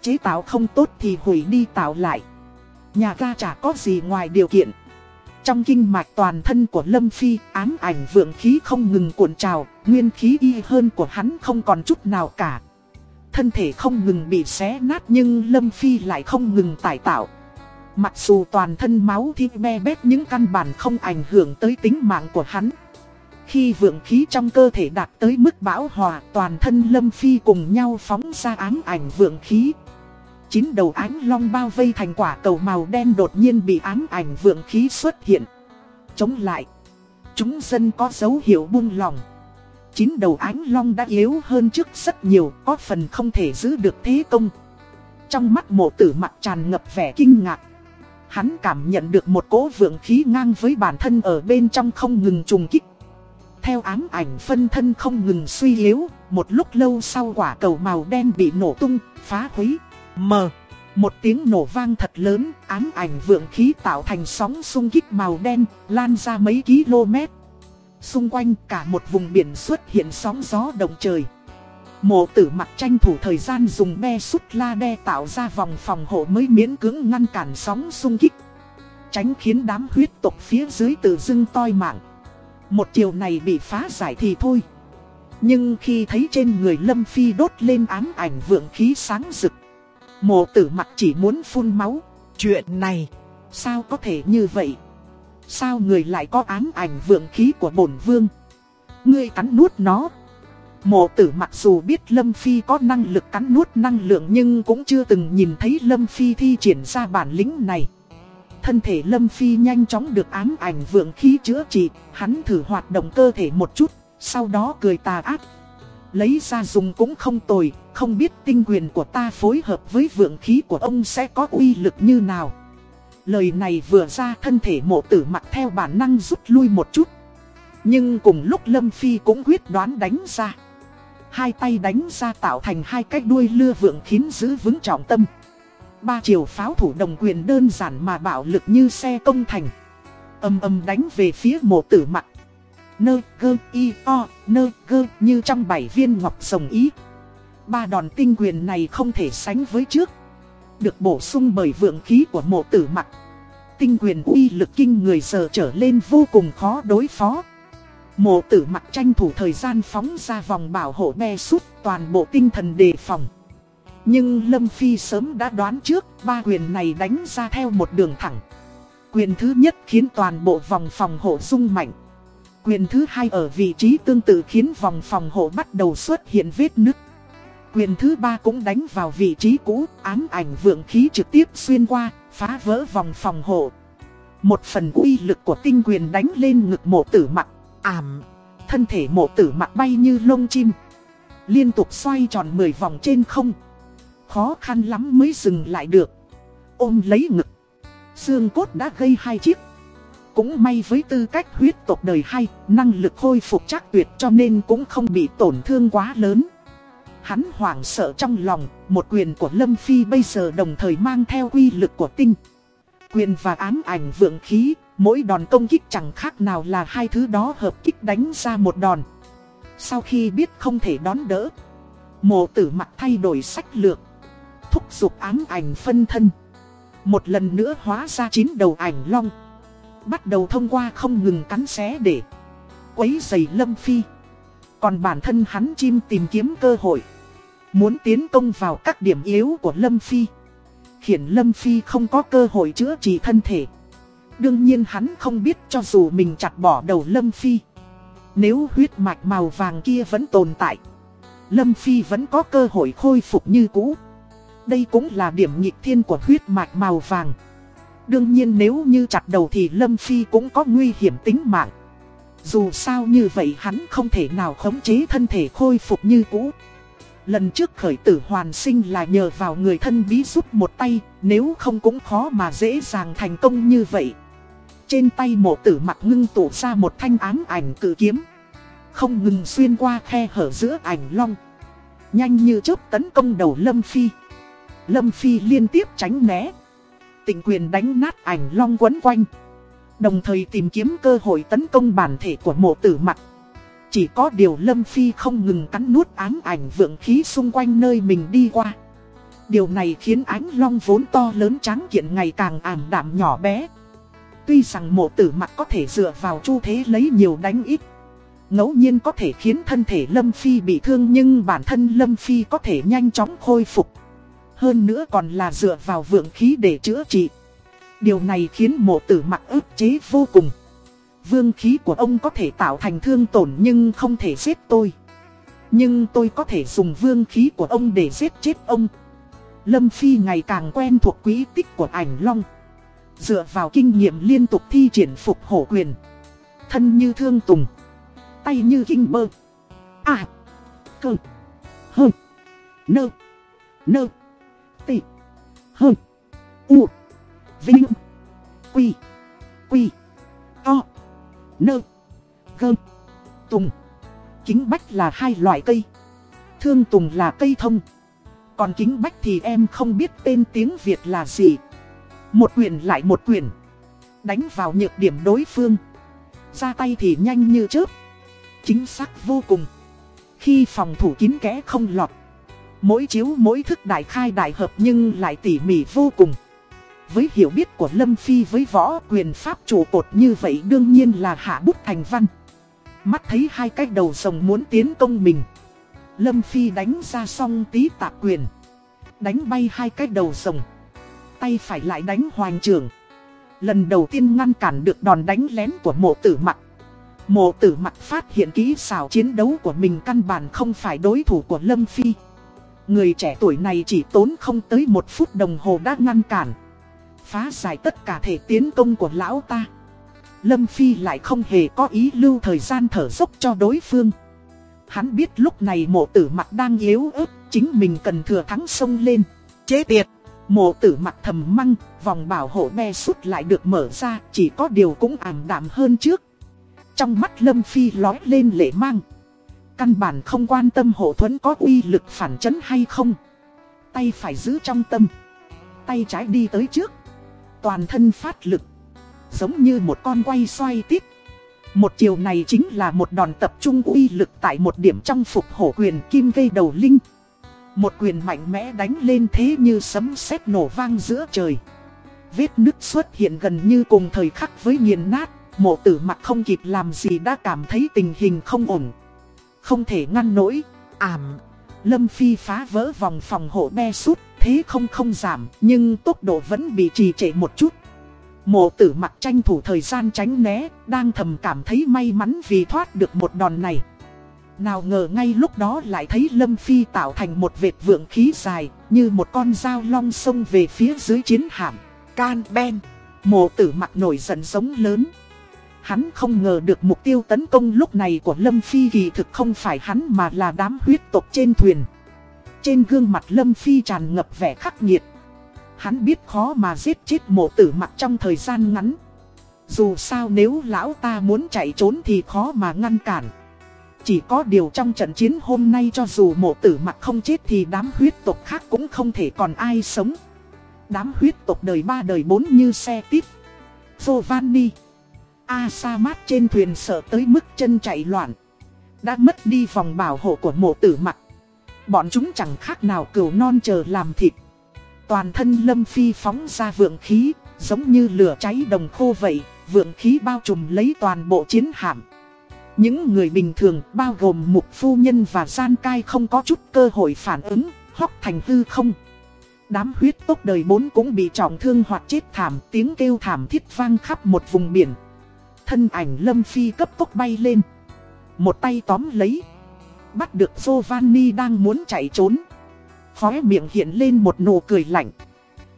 Chế tạo không tốt thì hủy đi tạo lại. Nhà ga chả có gì ngoài điều kiện trong kinh mạch toàn thân của Lâm Phi, ám ảnh vượng khí không ngừng cuộn trào, nguyên khí y hơn của hắn không còn chút nào cả. Thân thể không ngừng bị xé nát nhưng Lâm Phi lại không ngừng tải tạo. Mặc dù toàn thân máu thịt me bét những căn bản không ảnh hưởng tới tính mạng của hắn. Khi vượng khí trong cơ thể đạt tới mức bão hòa, toàn thân Lâm Phi cùng nhau phóng ra ám ảnh vượng khí chín đầu ánh long bao vây thành quả cầu màu đen đột nhiên bị ám ảnh vượng khí xuất hiện. Chống lại. Chúng dân có dấu hiệu buông lòng. Chín đầu ánh long đã yếu hơn trước rất nhiều, có phần không thể giữ được thế công. Trong mắt mộ tử mặt tràn ngập vẻ kinh ngạc. Hắn cảm nhận được một cỗ vượng khí ngang với bản thân ở bên trong không ngừng trùng kích. Theo ám ảnh phân thân không ngừng suy yếu, một lúc lâu sau quả cầu màu đen bị nổ tung, phá hủy. Mờ. Một tiếng nổ vang thật lớn, ám ảnh vượng khí tạo thành sóng xung kích màu đen, lan ra mấy km. Xung quanh cả một vùng biển xuất hiện sóng gió động trời. Mộ tử mặt tranh thủ thời gian dùng be sút la đe tạo ra vòng phòng hộ mới miễn cưỡng ngăn cản sóng xung kích. Tránh khiến đám huyết tộc phía dưới tự dưng toi mạng. Một chiều này bị phá giải thì thôi. Nhưng khi thấy trên người Lâm Phi đốt lên ám ảnh vượng khí sáng rực Mộ tử mặt chỉ muốn phun máu. Chuyện này, sao có thể như vậy? Sao người lại có ám ảnh vượng khí của bổn vương? Ngươi cắn nuốt nó. Mộ tử mặc dù biết Lâm Phi có năng lực cắn nuốt năng lượng nhưng cũng chưa từng nhìn thấy Lâm Phi thi triển ra bản lĩnh này. Thân thể Lâm Phi nhanh chóng được ám ảnh vượng khí chữa trị, hắn thử hoạt động cơ thể một chút, sau đó cười tà ác Lấy ra dùng cũng không tồi, không biết tinh quyền của ta phối hợp với vượng khí của ông sẽ có uy lực như nào. Lời này vừa ra thân thể mộ tử mặt theo bản năng rút lui một chút. Nhưng cùng lúc Lâm Phi cũng quyết đoán đánh ra. Hai tay đánh ra tạo thành hai cái đuôi lưa vượng khiến giữ vững trọng tâm. Ba chiều pháo thủ đồng quyền đơn giản mà bạo lực như xe công thành. Âm âm đánh về phía mộ tử mặt nơ gơ, y o, nơ gơ, như trong bảy viên ngọc rồng ý. Ba đòn tinh quyền này không thể sánh với trước. Được bổ sung bởi vượng khí của mộ tử mặt. Tinh quyền uy lực kinh người giờ trở lên vô cùng khó đối phó. Mộ tử mặt tranh thủ thời gian phóng ra vòng bảo hộ be sút toàn bộ tinh thần đề phòng. Nhưng Lâm Phi sớm đã đoán trước, ba quyền này đánh ra theo một đường thẳng. Quyền thứ nhất khiến toàn bộ vòng phòng hộ rung mạnh. Quyền thứ hai ở vị trí tương tự khiến vòng phòng hộ bắt đầu xuất hiện vết nứt. Quyền thứ ba cũng đánh vào vị trí cũ, ám ảnh vượng khí trực tiếp xuyên qua, phá vỡ vòng phòng hộ. Một phần uy lực của tinh quyền đánh lên ngực mộ tử mặt, ảm, thân thể mộ tử mặt bay như lông chim. Liên tục xoay tròn 10 vòng trên không. Khó khăn lắm mới dừng lại được. Ôm lấy ngực. Xương cốt đã gây hai chiếc. Cũng may với tư cách huyết tộc đời hay, năng lực khôi phục chắc tuyệt cho nên cũng không bị tổn thương quá lớn. Hắn hoảng sợ trong lòng, một quyền của Lâm Phi bây giờ đồng thời mang theo quy lực của tinh. Quyền và ám ảnh vượng khí, mỗi đòn công kích chẳng khác nào là hai thứ đó hợp kích đánh ra một đòn. Sau khi biết không thể đón đỡ, mộ tử mặt thay đổi sách lược, thúc giục ám ảnh phân thân. Một lần nữa hóa ra chín đầu ảnh long. Bắt đầu thông qua không ngừng cắn xé để quấy giày Lâm Phi. Còn bản thân hắn chim tìm kiếm cơ hội. Muốn tiến công vào các điểm yếu của Lâm Phi. Khiến Lâm Phi không có cơ hội chữa trị thân thể. Đương nhiên hắn không biết cho dù mình chặt bỏ đầu Lâm Phi. Nếu huyết mạch màu vàng kia vẫn tồn tại. Lâm Phi vẫn có cơ hội khôi phục như cũ. Đây cũng là điểm nhịp thiên của huyết mạch màu vàng. Đương nhiên nếu như chặt đầu thì Lâm Phi cũng có nguy hiểm tính mạng. Dù sao như vậy hắn không thể nào khống chế thân thể khôi phục như cũ. Lần trước khởi tử hoàn sinh là nhờ vào người thân bí giúp một tay, nếu không cũng khó mà dễ dàng thành công như vậy. Trên tay mộ tử mặt ngưng tụ ra một thanh ám ảnh cử kiếm. Không ngừng xuyên qua khe hở giữa ảnh long. Nhanh như chớp tấn công đầu Lâm Phi. Lâm Phi liên tiếp tránh né tình quyền đánh nát ảnh long quấn quanh. Đồng thời tìm kiếm cơ hội tấn công bản thể của mộ tử mặt. Chỉ có điều Lâm Phi không ngừng cắn nuốt áng ảnh vượng khí xung quanh nơi mình đi qua. Điều này khiến ánh long vốn to lớn trắng kiện ngày càng ảm đạm nhỏ bé. Tuy rằng mộ tử mặt có thể dựa vào chu thế lấy nhiều đánh ít. ngẫu nhiên có thể khiến thân thể Lâm Phi bị thương nhưng bản thân Lâm Phi có thể nhanh chóng khôi phục. Hơn nữa còn là dựa vào vượng khí để chữa trị. Điều này khiến mộ tử mặc ức chế vô cùng. Vương khí của ông có thể tạo thành thương tổn nhưng không thể giết tôi. Nhưng tôi có thể dùng vương khí của ông để giết chết ông. Lâm Phi ngày càng quen thuộc quý tích của ảnh long. Dựa vào kinh nghiệm liên tục thi triển phục hổ quyền. Thân như thương tùng. Tay như kinh bơ. À. Cơ. Hơ. Nơ. Nơ. Tị. Hơ. U. Vinh. Quy. Quy. To. Nơ. Gơ. Tùng. Kính bách là hai loại cây. Thương tùng là cây thông. Còn kính bách thì em không biết tên tiếng Việt là gì. Một quyền lại một quyền. Đánh vào nhược điểm đối phương. Ra tay thì nhanh như chớp. Chính xác vô cùng. Khi phòng thủ kín kẽ không lọt. Mỗi chiếu mỗi thức đại khai đại hợp nhưng lại tỉ mỉ vô cùng. Với hiểu biết của Lâm Phi với võ quyền pháp trụ cột như vậy đương nhiên là hạ bút thành văn. Mắt thấy hai cái đầu rồng muốn tiến công mình. Lâm Phi đánh ra xong tí tạp quyền. Đánh bay hai cái đầu rồng. Tay phải lại đánh hoàng trường. Lần đầu tiên ngăn cản được đòn đánh lén của mộ tử mặt. Mộ tử mặt phát hiện kỹ xảo chiến đấu của mình căn bản không phải đối thủ của Lâm Phi. Người trẻ tuổi này chỉ tốn không tới một phút đồng hồ đã ngăn cản. Phá giải tất cả thể tiến công của lão ta. Lâm Phi lại không hề có ý lưu thời gian thở dốc cho đối phương. Hắn biết lúc này mộ tử mặt đang yếu ớt, chính mình cần thừa thắng sông lên. Chế tiệt, mộ tử mặt thầm măng, vòng bảo hộ be sút lại được mở ra, chỉ có điều cũng ảm đạm hơn trước. Trong mắt Lâm Phi lói lên lệ mang. Căn bản không quan tâm hộ thuẫn có uy lực phản chấn hay không. Tay phải giữ trong tâm. Tay trái đi tới trước. Toàn thân phát lực. Giống như một con quay xoay tiếp. Một chiều này chính là một đòn tập trung uy lực tại một điểm trong phục hổ quyền kim gây đầu linh. Một quyền mạnh mẽ đánh lên thế như sấm sét nổ vang giữa trời. Vết nứt xuất hiện gần như cùng thời khắc với nghiền nát. Mộ tử mặt không kịp làm gì đã cảm thấy tình hình không ổn. Không thể ngăn nổi, ảm. Lâm Phi phá vỡ vòng phòng hộ be sút, thế không không giảm, nhưng tốc độ vẫn bị trì trệ một chút. Mộ tử mặt tranh thủ thời gian tránh né, đang thầm cảm thấy may mắn vì thoát được một đòn này. Nào ngờ ngay lúc đó lại thấy Lâm Phi tạo thành một vệt vượng khí dài, như một con dao long sông về phía dưới chiến hạm. Can Ben, mộ tử mặt nổi giận giống lớn. Hắn không ngờ được mục tiêu tấn công lúc này của Lâm Phi kỳ thực không phải hắn mà là đám huyết tộc trên thuyền. Trên gương mặt Lâm Phi tràn ngập vẻ khắc nghiệt. Hắn biết khó mà giết chết mộ tử mặt trong thời gian ngắn. Dù sao nếu lão ta muốn chạy trốn thì khó mà ngăn cản. Chỉ có điều trong trận chiến hôm nay cho dù mộ tử mặt không chết thì đám huyết tộc khác cũng không thể còn ai sống. đám huyết tộc đời ba đời bốn như xe tiếp. Giovanni. Asamat trên thuyền sợ tới mức chân chạy loạn. Đã mất đi vòng bảo hộ của mộ tử mặt. Bọn chúng chẳng khác nào cừu non chờ làm thịt. Toàn thân Lâm Phi phóng ra vượng khí, giống như lửa cháy đồng khô vậy, vượng khí bao trùm lấy toàn bộ chiến hạm. Những người bình thường bao gồm mục phu nhân và gian cai không có chút cơ hội phản ứng, hóc thành hư không. Đám huyết tốc đời bốn cũng bị trọng thương hoặc chết thảm, tiếng kêu thảm thiết vang khắp một vùng biển. Thân ảnh Lâm Phi cấp tốc bay lên. Một tay tóm lấy. Bắt được Giovanni đang muốn chạy trốn. Khóe miệng hiện lên một nụ cười lạnh.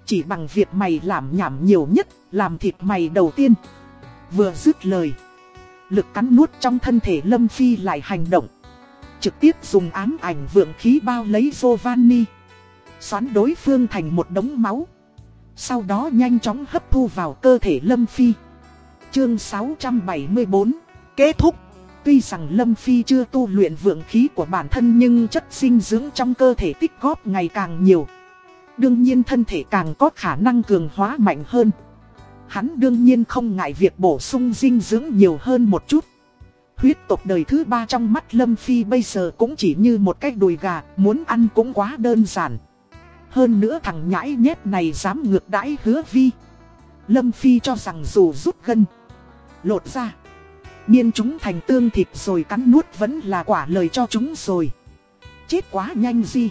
Chỉ bằng việc mày làm nhảm nhiều nhất, làm thịt mày đầu tiên. Vừa dứt lời. Lực cắn nuốt trong thân thể Lâm Phi lại hành động. Trực tiếp dùng ám ảnh vượng khí bao lấy Giovanni. Xoắn đối phương thành một đống máu. Sau đó nhanh chóng hấp thu vào cơ thể Lâm Phi. Chương 674 Kết thúc Tuy rằng Lâm Phi chưa tu luyện vượng khí của bản thân nhưng chất dinh dưỡng trong cơ thể tích góp ngày càng nhiều. Đương nhiên thân thể càng có khả năng cường hóa mạnh hơn. Hắn đương nhiên không ngại việc bổ sung dinh dưỡng nhiều hơn một chút. Huyết tộc đời thứ ba trong mắt Lâm Phi bây giờ cũng chỉ như một cái đùi gà, muốn ăn cũng quá đơn giản. Hơn nữa thằng nhãi nhét này dám ngược đãi hứa vi. Lâm Phi cho rằng dù rút gân, lột ra, nhiên chúng thành tương thịt rồi cắn nuốt vẫn là quả lời cho chúng rồi. Chết quá nhanh gì.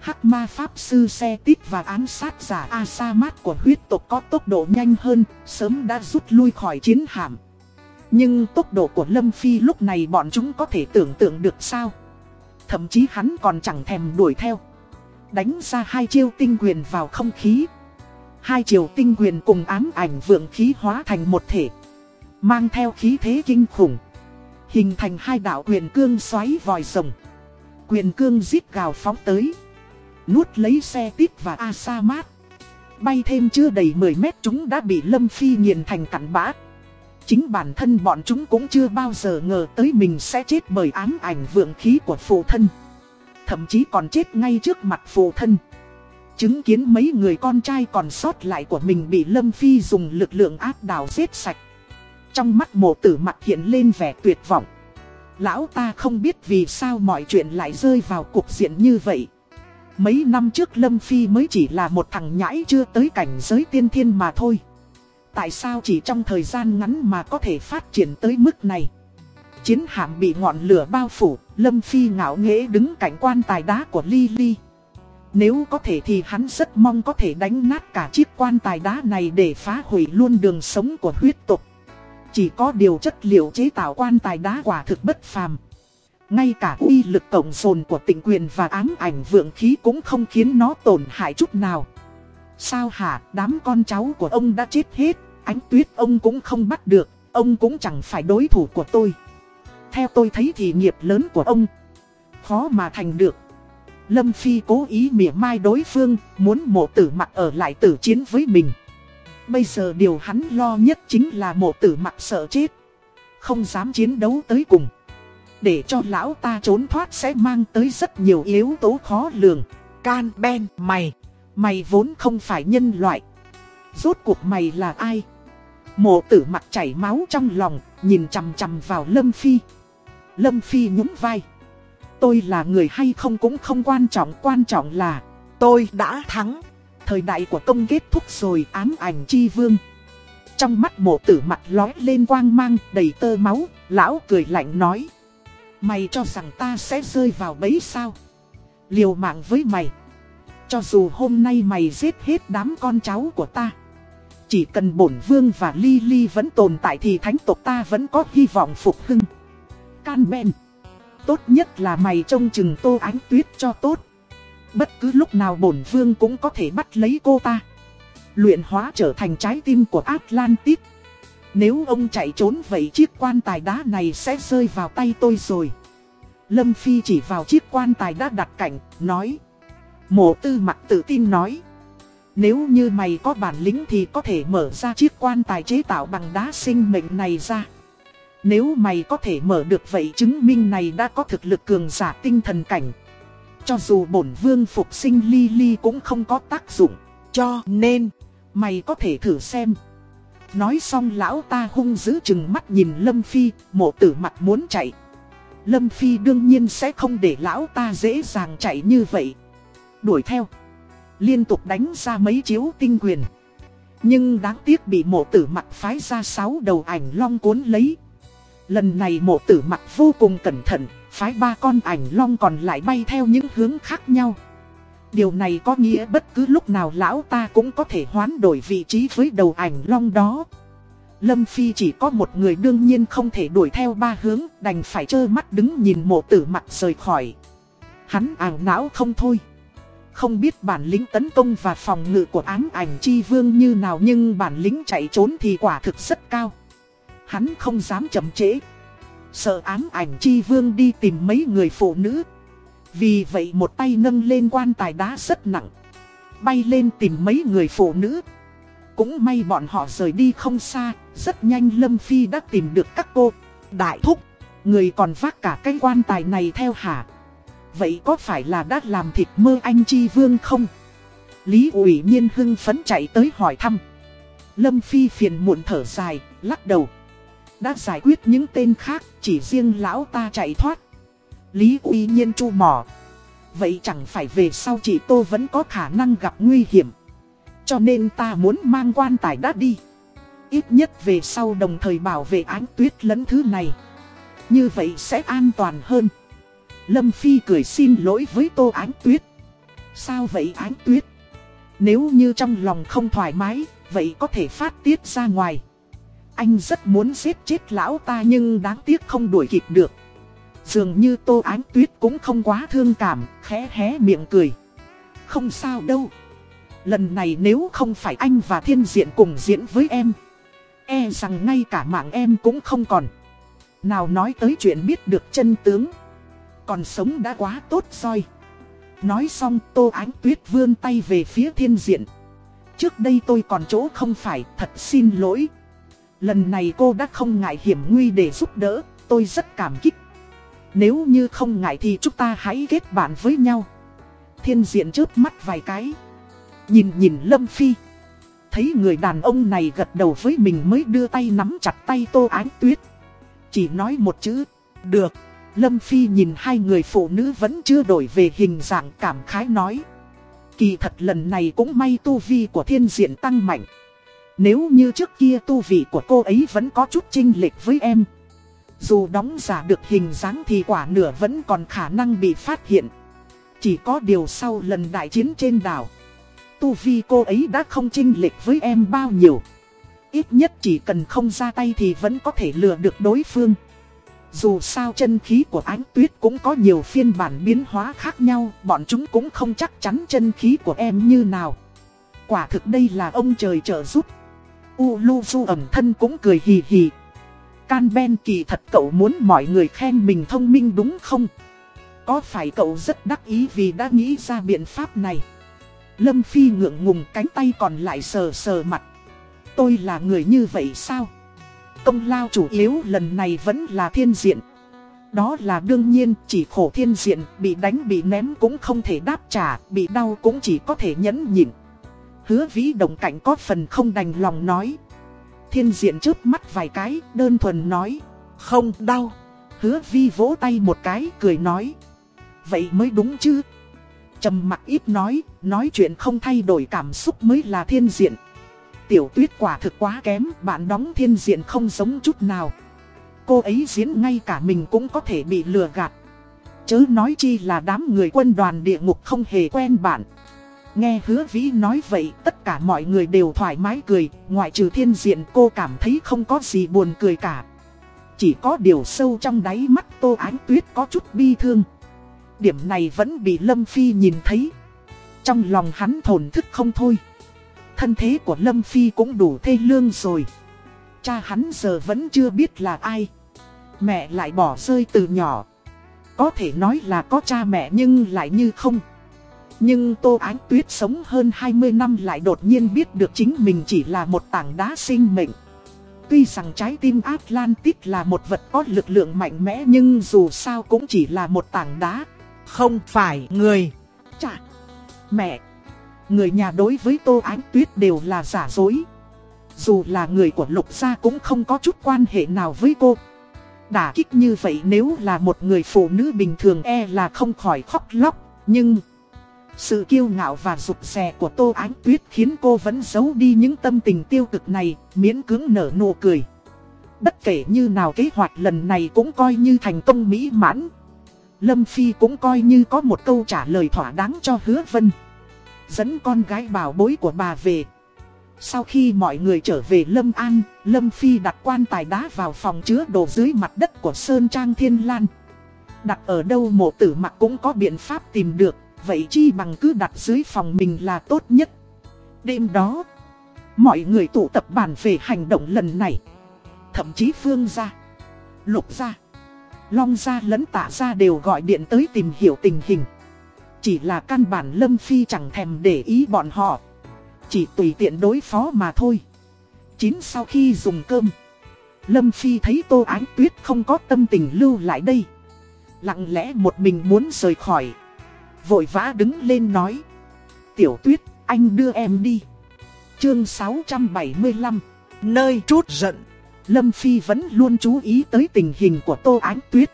Hắc ma pháp sư xe tít và án sát giả Asamat của huyết tộc có tốc độ nhanh hơn, sớm đã rút lui khỏi chiến hạm. Nhưng tốc độ của Lâm Phi lúc này bọn chúng có thể tưởng tượng được sao? Thậm chí hắn còn chẳng thèm đuổi theo. Đánh ra hai chiêu tinh quyền vào không khí. Hai chiều tinh quyền cùng ám ảnh vượng khí hóa thành một thể. Mang theo khí thế kinh khủng. Hình thành hai đạo quyền cương xoáy vòi rồng. Quyền cương giết gào phóng tới, nuốt lấy xe tít và Asamat. Bay thêm chưa đầy 10 mét chúng đã bị Lâm Phi nghiền thành cặn bã. Chính bản thân bọn chúng cũng chưa bao giờ ngờ tới mình sẽ chết bởi ám ảnh vượng khí của phụ thân. Thậm chí còn chết ngay trước mặt phụ thân. Chứng kiến mấy người con trai còn sót lại của mình bị Lâm Phi dùng lực lượng áp đảo giết sạch. Trong mắt mộ tử mặt hiện lên vẻ tuyệt vọng. Lão ta không biết vì sao mọi chuyện lại rơi vào cục diện như vậy. Mấy năm trước Lâm Phi mới chỉ là một thằng nhãi chưa tới cảnh giới tiên thiên mà thôi. Tại sao chỉ trong thời gian ngắn mà có thể phát triển tới mức này? Chiến hạm bị ngọn lửa bao phủ, Lâm Phi ngạo nghễ đứng cạnh quan tài đá của Lily. Nếu có thể thì hắn rất mong có thể đánh nát cả chiếc quan tài đá này để phá hủy luôn đường sống của huyết tục. Chỉ có điều chất liệu chế tạo quan tài đá quả thực bất phàm. Ngay cả uy lực tổng dồn của tịnh quyền và ám ảnh vượng khí cũng không khiến nó tổn hại chút nào. Sao hả, đám con cháu của ông đã chết hết, ánh tuyết ông cũng không bắt được, ông cũng chẳng phải đối thủ của tôi. Theo tôi thấy thì nghiệp lớn của ông, khó mà thành được. Lâm Phi cố ý mỉa mai đối phương, muốn mộ tử mặt ở lại tử chiến với mình. Bây giờ điều hắn lo nhất chính là mộ tử mặt sợ chết. Không dám chiến đấu tới cùng. Để cho lão ta trốn thoát sẽ mang tới rất nhiều yếu tố khó lường. Can Ben, mày, mày vốn không phải nhân loại. Rốt cuộc mày là ai? Mộ tử mặt chảy máu trong lòng, nhìn chằm chằm vào Lâm Phi. Lâm Phi nhún vai. Tôi là người hay không cũng không quan trọng, quan trọng là tôi đã thắng. Thời đại của công kết thúc rồi ám ảnh chi vương. Trong mắt mộ tử mặt lói lên quang mang đầy tơ máu, lão cười lạnh nói. Mày cho rằng ta sẽ rơi vào bẫy sao? Liều mạng với mày. Cho dù hôm nay mày giết hết đám con cháu của ta. Chỉ cần bổn vương và ly ly vẫn tồn tại thì thánh tộc ta vẫn có hy vọng phục hưng. Can men Tốt nhất là mày trông chừng tô ánh tuyết cho tốt. Bất cứ lúc nào bổn vương cũng có thể bắt lấy cô ta. Luyện hóa trở thành trái tim của Atlantis. Nếu ông chạy trốn vậy chiếc quan tài đá này sẽ rơi vào tay tôi rồi. Lâm Phi chỉ vào chiếc quan tài đã đặt cạnh, nói. Mộ tư mặt tự tin nói. Nếu như mày có bản lĩnh thì có thể mở ra chiếc quan tài chế tạo bằng đá sinh mệnh này ra. Nếu mày có thể mở được vậy chứng minh này đã có thực lực cường giả tinh thần cảnh. Cho dù bổn vương phục sinh ly ly cũng không có tác dụng. Cho nên, mày có thể thử xem. Nói xong lão ta hung dữ chừng mắt nhìn Lâm Phi, mộ tử mặt muốn chạy. Lâm Phi đương nhiên sẽ không để lão ta dễ dàng chạy như vậy. Đuổi theo. Liên tục đánh ra mấy chiếu tinh quyền. Nhưng đáng tiếc bị mộ tử mặt phái ra sáu đầu ảnh long cuốn lấy. Lần này mộ tử mặt vô cùng cẩn thận, phái ba con ảnh long còn lại bay theo những hướng khác nhau. Điều này có nghĩa bất cứ lúc nào lão ta cũng có thể hoán đổi vị trí với đầu ảnh long đó. Lâm Phi chỉ có một người đương nhiên không thể đuổi theo ba hướng, đành phải trơ mắt đứng nhìn mộ tử mặt rời khỏi. Hắn ảo não không thôi. Không biết bản lĩnh tấn công và phòng ngự của ám ảnh chi vương như nào nhưng bản lĩnh chạy trốn thì quả thực rất cao. Hắn không dám chậm trễ. Sợ ám ảnh chi vương đi tìm mấy người phụ nữ. Vì vậy một tay nâng lên quan tài đá rất nặng. Bay lên tìm mấy người phụ nữ. Cũng may bọn họ rời đi không xa, rất nhanh Lâm Phi đã tìm được các cô. Đại thúc, người còn vác cả cái quan tài này theo hả? Vậy có phải là đã làm thịt mơ anh Chi Vương không? Lý ủy nhiên hưng phấn chạy tới hỏi thăm. Lâm Phi phiền muộn thở dài, lắc đầu. Đã giải quyết những tên khác, chỉ riêng lão ta chạy thoát. Lý Uy nhiên chu mỏ. Vậy chẳng phải về sau chị Tô vẫn có khả năng gặp nguy hiểm. Cho nên ta muốn mang quan tài đã đi. Ít nhất về sau đồng thời bảo vệ ánh tuyết lẫn thứ này. Như vậy sẽ an toàn hơn. Lâm Phi cười xin lỗi với Tô Ánh Tuyết. Sao vậy Ánh Tuyết? Nếu như trong lòng không thoải mái, vậy có thể phát tiết ra ngoài. Anh rất muốn giết chết lão ta nhưng đáng tiếc không đuổi kịp được. Dường như Tô Ánh Tuyết cũng không quá thương cảm, khẽ hé miệng cười. Không sao đâu. Lần này nếu không phải anh và thiên diện cùng diễn với em E rằng ngay cả mạng em cũng không còn Nào nói tới chuyện biết được chân tướng Còn sống đã quá tốt rồi Nói xong Tô Ánh Tuyết vươn tay về phía thiên diện Trước đây tôi còn chỗ không phải thật xin lỗi Lần này cô đã không ngại hiểm nguy để giúp đỡ, Tôi rất cảm kích. Nếu như không ngại thì chúng ta hãy kết bạn với nhau. Thiên diện chớp mắt vài cái. Nhìn nhìn Lâm Phi. Thấy người đàn ông này gật đầu với mình mới đưa tay nắm chặt tay Tô Ánh Tuyết. Chỉ nói một chữ, Được. Lâm Phi nhìn hai người phụ nữ vẫn chưa đổi về hình dạng cảm khái nói, Kỳ thật lần này cũng may tu vi của thiên diện tăng mạnh. Nếu như trước kia tu vi của cô ấy vẫn có chút chinh lệch với em Dù đóng giả được hình dáng thì quả nửa vẫn còn khả năng bị phát hiện Chỉ có điều sau lần đại chiến trên đảo tu vi cô ấy đã không chinh lệch với em bao nhiêu. Ít nhất chỉ cần không ra tay thì vẫn có thể lừa được đối phương. Dù sao chân khí của ánh tuyết cũng có nhiều phiên bản biến hóa khác nhau, bọn chúng cũng không chắc chắn chân khí của em như nào. Quả thực đây là ông trời trợ giúp. Uluzu ẩm thân cũng cười hì hì. Can Ben kỳ thật cậu muốn mọi người khen mình thông minh đúng không? Có phải cậu rất đắc ý vì đã nghĩ ra biện pháp này? Lâm Phi ngượng ngùng cánh tay còn lại sờ sờ mặt. Tôi là người như vậy sao? Công lao chủ yếu lần này vẫn là thiên diện. Đó là đương nhiên, chỉ khổ thiên diện, bị đánh bị ném cũng không thể đáp trả, bị đau cũng chỉ có thể nhẫn nhịn. Hứa vĩ đồng cảnh có phần không đành lòng nói. Thiên diện trước mắt vài cái, đơn thuần nói. Không đau. Hứa vi vỗ tay một cái, cười nói. Vậy mới đúng chứ trầm mặc ít nói, nói chuyện không thay đổi cảm xúc mới là thiên diện. Tiểu tuyết quả thực quá kém, bạn đóng thiên diện không giống chút nào. Cô ấy diễn ngay cả mình cũng có thể bị lừa gạt. Chớ nói chi là đám người quân đoàn địa ngục không hề quen bạn. Nghe hứa vĩ nói vậy, tất cả mọi người đều thoải mái cười, ngoại trừ thiên diện cô cảm thấy không có gì buồn cười cả. Chỉ có điều sâu trong đáy mắt tô ánh tuyết có chút bi thương. Điểm này vẫn bị Lâm Phi nhìn thấy. Trong lòng hắn thổn thức không thôi. Thân thế của Lâm Phi cũng đủ thê lương rồi. Cha hắn giờ vẫn chưa biết là ai. Mẹ lại bỏ rơi từ nhỏ. Có thể nói là có cha mẹ nhưng lại như không. Nhưng Tô Ánh Tuyết sống hơn 20 năm lại đột nhiên biết được chính mình chỉ là một tảng đá sinh mệnh. Tuy rằng trái tim Atlantis là một vật có lực lượng mạnh mẽ nhưng dù sao cũng chỉ là một tảng đá không phải người. Chà, mẹ, Người nhà đối với Tô Ánh Tuyết đều là giả dối Dù là người của Lục Gia cũng không có chút quan hệ nào với cô Đả kích như vậy nếu là một người phụ nữ bình thường e là không khỏi khóc lóc Nhưng sự kiêu ngạo và rụt rè của Tô Ánh Tuyết khiến cô vẫn giấu đi những tâm tình tiêu cực này, miễn cưỡng nở nụ cười. Bất kể như nào kế hoạch lần này cũng coi như thành công mỹ mãn. Lâm Phi cũng coi như có một câu trả lời thỏa đáng cho hứa vân. Dẫn con gái bảo bối của bà về. Sau khi mọi người trở về Lâm An, Lâm Phi đặt quan tài đá vào phòng chứa đồ dưới mặt đất của Sơn Trang Thiên Lan. Đặt ở đâu mộ tử mặc cũng có biện pháp tìm được, vậy chi bằng cứ đặt dưới phòng mình là tốt nhất. Đêm đó, mọi người tụ tập bàn về hành động lần này. Thậm chí Phương gia, Lục gia, Long gia lẫn tạ gia đều gọi điện tới tìm hiểu tình hình. Chỉ là căn bản Lâm Phi chẳng thèm để ý bọn họ. Chỉ tùy tiện đối phó mà thôi. Chín sau khi dùng cơm, Lâm Phi thấy Tô Ánh Tuyết không có tâm tình lưu lại đây. Lặng lẽ một mình muốn rời khỏi. Vội vã đứng lên nói. Tiểu Tuyết, anh đưa em đi. Chương 675, nơi trút giận. Lâm Phi vẫn luôn chú ý tới tình hình của Tô Ánh Tuyết.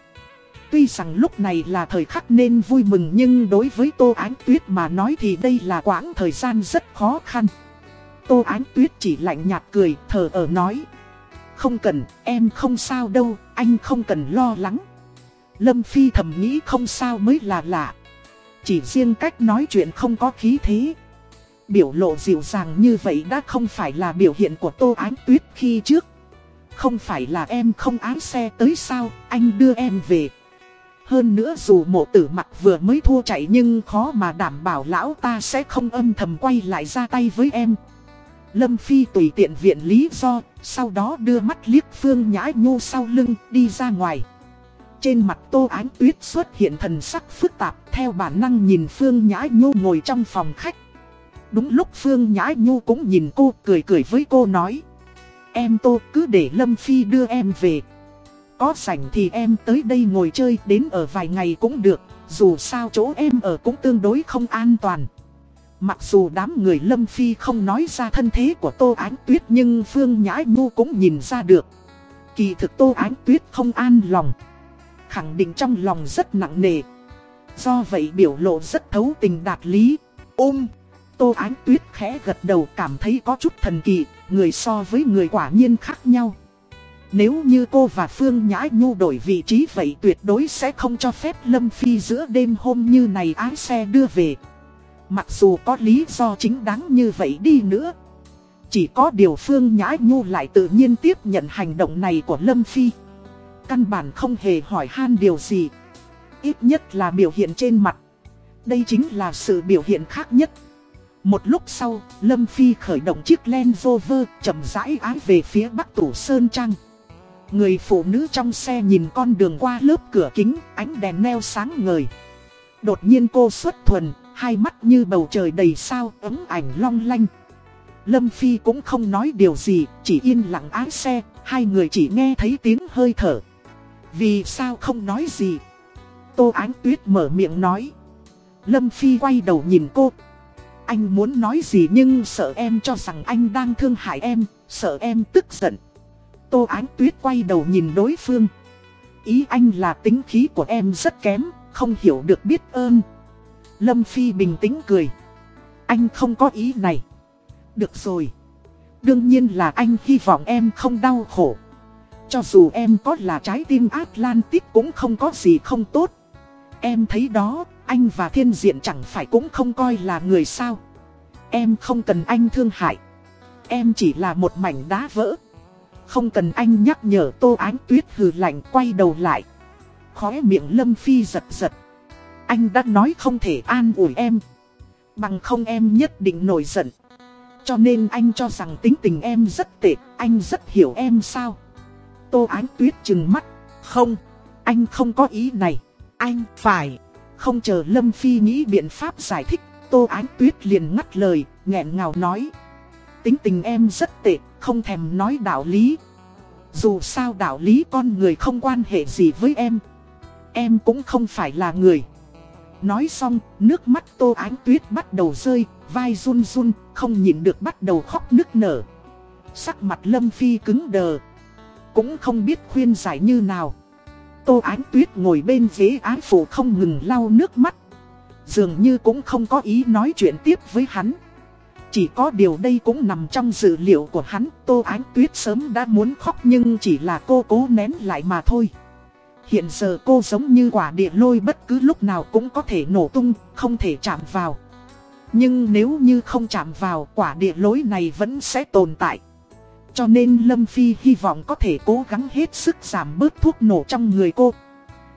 Tuy rằng lúc này là thời khắc nên vui mừng nhưng đối với Tô Ánh Tuyết mà nói thì đây là quãng thời gian rất khó khăn. Tô Ánh Tuyết chỉ lạnh nhạt cười, thờ ở nói. Không cần, em không sao đâu, anh không cần lo lắng. Lâm Phi thầm nghĩ không sao mới là lạ. Chỉ riêng cách nói chuyện không có khí thế. Biểu lộ dịu dàng như vậy đã không phải là biểu hiện của Tô Ánh Tuyết khi trước. Không phải là em không ái xe tới sao, anh đưa em về. Hơn nữa dù mộ tử mặt vừa mới thua chạy nhưng khó mà đảm bảo lão ta sẽ không âm thầm quay lại ra tay với em. Lâm Phi tùy tiện viện lý do, sau đó đưa mắt liếc Phương Nhã Nhu sau lưng đi ra ngoài. Trên mặt Tô Ánh Tuyết xuất hiện thần sắc phức tạp theo bản năng nhìn Phương Nhã Nhu ngồi trong phòng khách. Đúng lúc Phương Nhã Nhu cũng nhìn cô cười cười với cô nói. Em Tô cứ để Lâm Phi đưa em về. Có rảnh thì em tới đây ngồi chơi đến ở vài ngày cũng được, dù sao chỗ em ở cũng tương đối không an toàn. Mặc dù đám người Lâm Phi không nói ra thân thế của Tô Ánh Tuyết nhưng Phương Nhã Nhu cũng nhìn ra được. Kỳ thực Tô Ánh Tuyết không an lòng. Khẳng định trong lòng rất nặng nề. Do vậy biểu lộ rất thấu tình đạt lý. Ôm! Tô Ánh Tuyết khẽ gật đầu cảm thấy có chút thần kỳ, người so với người quả nhiên khác nhau. Nếu như cô và Phương Nhã Nhu đổi vị trí vậy tuyệt đối sẽ không cho phép Lâm Phi giữa đêm hôm như này ái xe đưa về. Mặc dù có lý do chính đáng như vậy đi nữa. Chỉ có điều Phương Nhã Nhu lại tự nhiên tiếp nhận hành động này của Lâm Phi. Căn bản không hề hỏi han điều gì. Ít nhất là biểu hiện trên mặt. Đây chính là sự biểu hiện khác nhất. Một lúc sau, Lâm Phi khởi động chiếc Land Rover chậm rãi ái về phía Bắc Tủ Sơn Trăng. Người phụ nữ trong xe nhìn con đường qua lớp cửa kính, ánh đèn neo sáng ngời. Đột nhiên cô xuất thuần, hai mắt như bầu trời đầy sao, ấm ảnh long lanh. Lâm Phi cũng không nói điều gì, chỉ yên lặng ái xe, hai người chỉ nghe thấy tiếng hơi thở. Vì sao không nói gì? Tô Ánh Tuyết mở miệng nói. Lâm Phi quay đầu nhìn cô. Anh muốn nói gì nhưng sợ em cho rằng anh đang thương hại em, sợ em tức giận. Tô Ánh Tuyết quay đầu nhìn đối phương. Ý anh là tính khí của em rất kém, không hiểu được biết ơn. Lâm Phi bình tĩnh cười. Anh không có ý này. Được rồi. Đương nhiên là anh hy vọng em không đau khổ. Cho dù em có là trái tim Atlantic cũng không có gì không tốt. Em thấy đó, anh và thiên diện chẳng phải cũng không coi là người sao. Em không cần anh thương hại. Em chỉ là một mảnh đá vỡ. Không cần anh nhắc nhở tô ánh tuyết hừ lạnh quay đầu lại. Khóe miệng Lâm Phi giật giật. Anh đã nói không thể an ủi em. Bằng không em nhất định nổi giận. Cho nên anh cho rằng tính tình em rất tệ, anh rất hiểu em sao. Tô Ánh Tuyết chừng mắt, không, anh không có ý này, anh phải. Không chờ Lâm Phi nghĩ biện pháp giải thích, Tô Ánh Tuyết liền ngắt lời, nghẹn ngào nói. Tính tình em rất tệ, không thèm nói đạo lý. Dù sao đạo lý con người không quan hệ gì với em. Em cũng không phải là người. Nói xong, nước mắt tô ánh tuyết bắt đầu rơi, vai run run, không nhìn được bắt đầu khóc nức nở. Sắc mặt Lâm Phi cứng đờ. Cũng không biết khuyên giải như nào. Tô ánh tuyết ngồi bên ghế ái phụ không ngừng lau nước mắt. Dường như cũng không có ý nói chuyện tiếp với hắn. Chỉ có điều đây cũng nằm trong dự liệu của hắn Tô Ánh Tuyết sớm đã muốn khóc nhưng chỉ là cô cố nén lại mà thôi Hiện giờ cô giống như quả địa lôi bất cứ lúc nào cũng có thể nổ tung, không thể chạm vào Nhưng nếu như không chạm vào quả địa lối này vẫn sẽ tồn tại cho nên Lâm Phi hy vọng có thể cố gắng hết sức giảm bớt thuốc nổ trong người cô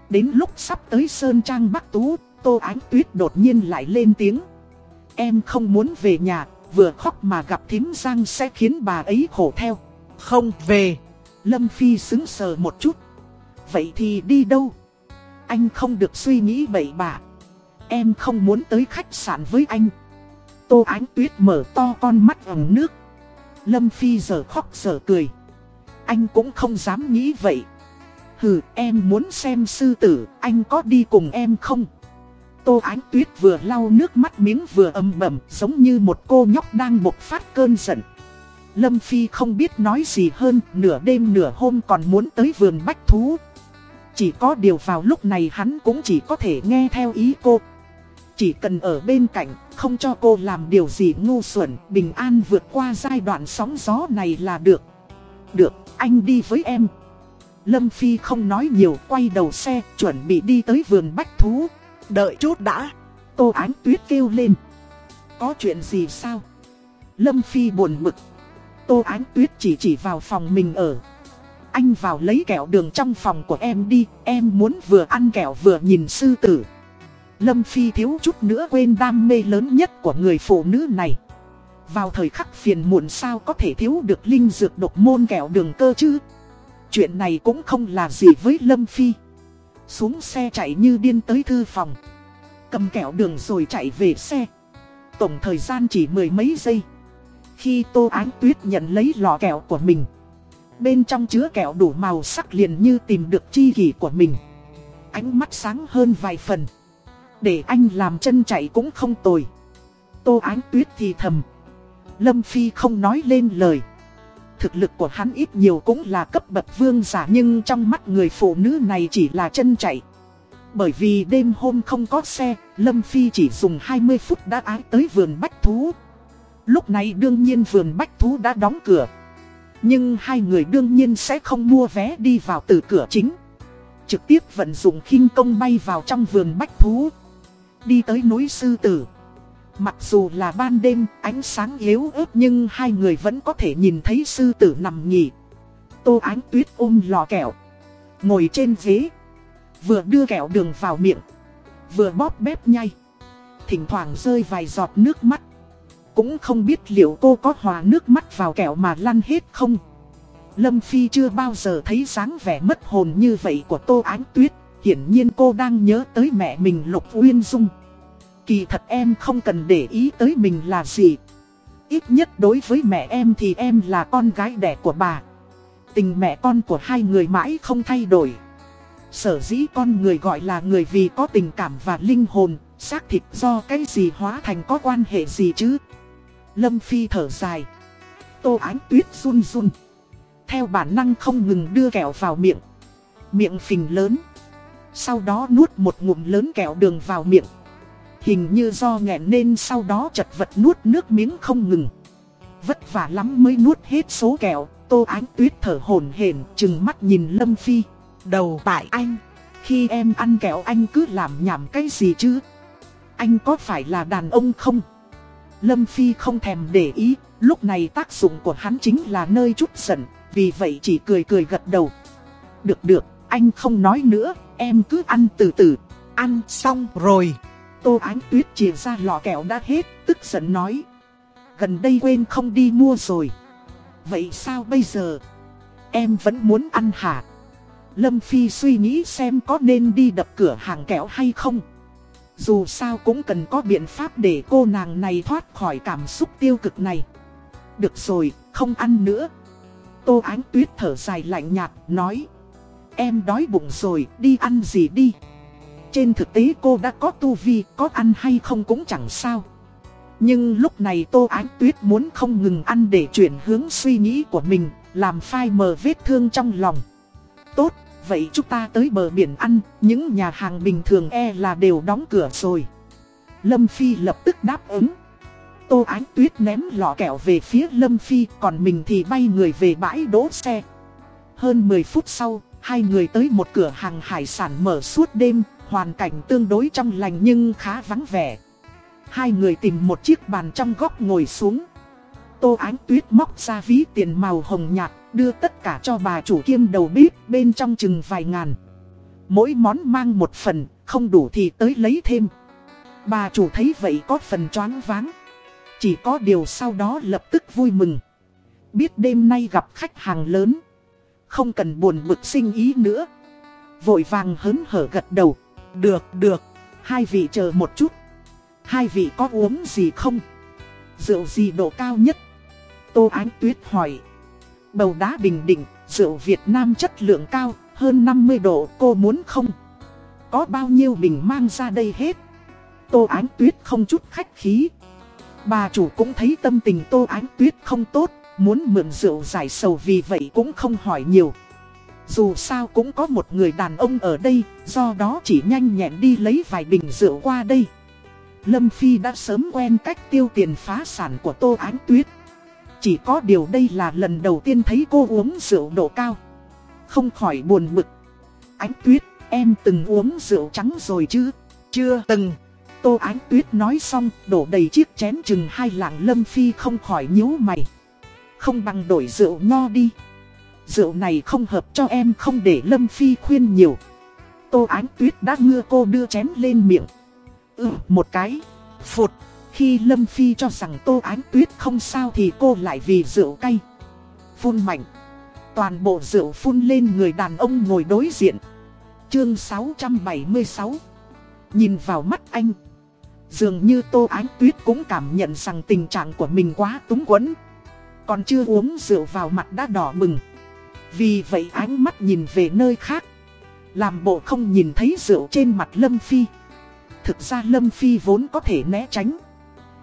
Đến lúc sắp tới Sơn Trang Bắc Tú, Tô Ánh Tuyết đột nhiên lại lên tiếng Em không muốn về nhà, vừa khóc mà gặp thím Giang sẽ khiến bà ấy khổ theo. Không về. Lâm Phi xứng sờ một chút. Vậy thì đi đâu? Anh không được suy nghĩ bậy bạ. Em không muốn tới khách sạn với anh. Tô Ánh Tuyết mở to con mắt ẩm nước. Lâm Phi giờ khóc giờ cười. Anh cũng không dám nghĩ vậy. Hừ, em muốn xem sư tử, anh có đi cùng em không? Tô Ánh Tuyết vừa lau nước mắt miếng vừa âm bẩm giống như một cô nhóc đang bộc phát cơn giận. Lâm Phi không biết nói gì hơn, nửa đêm nửa hôm còn muốn tới vườn bách thú. Chỉ có điều vào lúc này hắn cũng chỉ có thể nghe theo ý cô. Chỉ cần ở bên cạnh, không cho cô làm điều gì ngu xuẩn, bình an vượt qua giai đoạn sóng gió này là được. Được, anh đi với em. Lâm Phi không nói nhiều, quay đầu xe, chuẩn bị đi tới vườn bách thú. Đợi chút đã. Tô Ánh Tuyết kêu lên. Có chuyện gì sao? Lâm Phi buồn bực. Tô Ánh Tuyết chỉ chỉ vào phòng mình ở. Anh vào lấy kẹo đường trong phòng của em đi, em muốn vừa ăn kẹo vừa nhìn sư tử. Lâm Phi thiếu chút nữa quên đam mê lớn nhất của người phụ nữ này. Vào thời khắc phiền muộn sao có thể thiếu được linh dược độc môn kẹo đường cơ chứ? Chuyện này cũng không là gì với Lâm Phi. Xuống xe chạy như điên tới thư phòng Cầm kẹo đường rồi chạy về xe Tổng thời gian chỉ mười mấy giây Khi Tô Ánh Tuyết nhận lấy lọ kẹo của mình, Bên trong chứa kẹo đủ màu sắc liền như tìm được chi kỷ của mình Ánh mắt sáng hơn vài phần để anh làm chân chạy cũng không tồi Tô Ánh Tuyết thì thầm Lâm Phi không nói lên lời Thực lực của hắn ít nhiều cũng là cấp bậc vương giả nhưng trong mắt người phụ nữ này chỉ là chân chạy. Bởi vì đêm hôm không có xe, Lâm Phi chỉ dùng 20 phút đã ái tới vườn bách thú. Lúc này đương nhiên vườn bách thú đã đóng cửa. Nhưng hai người đương nhiên sẽ không mua vé đi vào từ cửa chính. Trực tiếp vận dụng khinh công bay vào trong vườn bách thú. Đi tới núi sư tử. Mặc dù là ban đêm, ánh sáng yếu ớt nhưng hai người vẫn có thể nhìn thấy sư tử nằm nghỉ. Tô Ánh Tuyết ôm lò kẹo, ngồi trên ghế, vừa đưa kẹo đường vào miệng, vừa bóp bếp nhai. Thỉnh thoảng rơi vài giọt nước mắt. Cũng không biết liệu cô có hòa nước mắt vào kẹo mà lăn hết không. Lâm Phi chưa bao giờ thấy dáng vẻ mất hồn như vậy của Tô Ánh Tuyết. Hiển nhiên cô đang nhớ tới mẹ mình Lục Uyên Dung. Kỳ thật em không cần để ý tới mình là gì. Ít nhất đối với mẹ em thì em là con gái đẻ của bà. Tình mẹ con của hai người mãi không thay đổi. Sở dĩ con người gọi là người vì có tình cảm và linh hồn, Xác thịt do cái gì hóa thành có quan hệ gì chứ? Lâm Phi thở dài. Tô ánh tuyết run run. Theo bản năng không ngừng đưa kẹo vào miệng. Miệng phình lớn. Sau đó nuốt một ngụm lớn kẹo đường vào miệng. Hình như do nghẹn nên sau đó chật vật nuốt nước miếng không ngừng. Vất vả lắm mới nuốt hết số kẹo, Tô ánh tuyết thở hổn hển chừng mắt nhìn Lâm Phi. Đầu tại anh, Khi em ăn kẹo anh cứ làm nhảm cái gì chứ? Anh có phải là đàn ông không? Lâm Phi không thèm để ý, Lúc này tác dụng của hắn chính là nơi chút giận, Vì vậy chỉ cười cười gật đầu. Được được anh không nói nữa Em cứ ăn từ từ Ăn xong rồi Tô Ánh Tuyết chìa ra lọ kẹo đã hết, tức giận nói. Gần đây quên không đi mua rồi. Vậy sao bây giờ? Em vẫn muốn ăn hả? Lâm Phi suy nghĩ xem có nên đi đập cửa hàng kẹo hay không. Dù sao cũng cần có biện pháp để cô nàng này thoát khỏi cảm xúc tiêu cực này. Được rồi, không ăn nữa. Tô Ánh Tuyết thở dài lạnh nhạt, nói. Em đói bụng rồi, đi ăn gì đi. Trên thực tế cô đã có tu vi, có ăn hay không cũng chẳng sao. Nhưng lúc này Tô Ánh Tuyết muốn không ngừng ăn để chuyển hướng suy nghĩ của mình, làm phai mờ vết thương trong lòng. Tốt, vậy chúng ta tới bờ biển ăn, những nhà hàng bình thường e là đều đóng cửa rồi. Lâm Phi lập tức đáp ứng. Tô Ánh Tuyết ném lọ kẹo về phía Lâm Phi, còn mình thì bay người về bãi đỗ xe. Hơn 10 phút sau, hai người tới một cửa hàng hải sản mở suốt đêm, hoàn cảnh tương đối trong lành nhưng khá vắng vẻ. Hai người tìm một chiếc bàn trong góc ngồi xuống. Tô Ánh Tuyết móc ra ví tiền màu hồng nhạt, đưa tất cả cho bà chủ kiêm đầu bếp bên trong chừng vài ngàn. Mỗi món mang một phần, không đủ thì tới lấy thêm. Bà chủ thấy vậy có phần choáng váng. Chỉ có điều sau đó lập tức vui mừng. Biết đêm nay gặp khách hàng lớn. Không cần buồn bực sinh ý nữa. Vội vàng hớn hở gật đầu. Được, được. Hai vị chờ một chút. Hai vị có uống gì không? Rượu gì độ cao nhất? Tô Ánh Tuyết hỏi. Bầu đá bình định, rượu Việt Nam chất lượng cao, hơn 50 độ, cô muốn không? Có bao nhiêu bình mang ra đây hết? Tô Ánh Tuyết không chút khách khí. Bà chủ cũng thấy tâm tình Tô Ánh Tuyết không tốt, muốn mượn rượu giải sầu vì vậy cũng không hỏi nhiều. Dù sao cũng có một người đàn ông ở đây, do đó chỉ nhanh nhẹn đi lấy vài bình rượu qua đây. Lâm Phi đã sớm quen cách tiêu tiền phá sản của Tô Ánh Tuyết. Chỉ có điều đây là lần đầu tiên thấy cô uống rượu độ cao. Không khỏi buồn bực. Ánh Tuyết, em từng uống rượu trắng rồi chứ? Chưa từng. Tô Ánh Tuyết nói xong, đổ đầy chiếc chén chừng hai lạng Lâm Phi không khỏi nhíu mày. Không bằng đổi rượu nho đi. Rượu này không hợp cho em không để Lâm Phi khuyên nhiều. Tô Ánh Tuyết đã ngưa cô đưa chén lên miệng. Ừ, một cái. Phụt. Khi Lâm Phi cho rằng Tô Ánh Tuyết không sao thì cô lại vì rượu cay. Phun mạnh. Toàn bộ rượu phun lên người đàn ông ngồi đối diện. Chương 676 Nhìn vào mắt anh Dường như Tô Ánh Tuyết cũng cảm nhận rằng tình trạng của mình quá túng quẫn còn chưa uống rượu vào mặt đã đỏ bừng. Vì vậy ánh mắt nhìn về nơi khác Làm bộ không nhìn thấy rượu trên mặt Lâm Phi. Thực ra Lâm Phi vốn có thể né tránh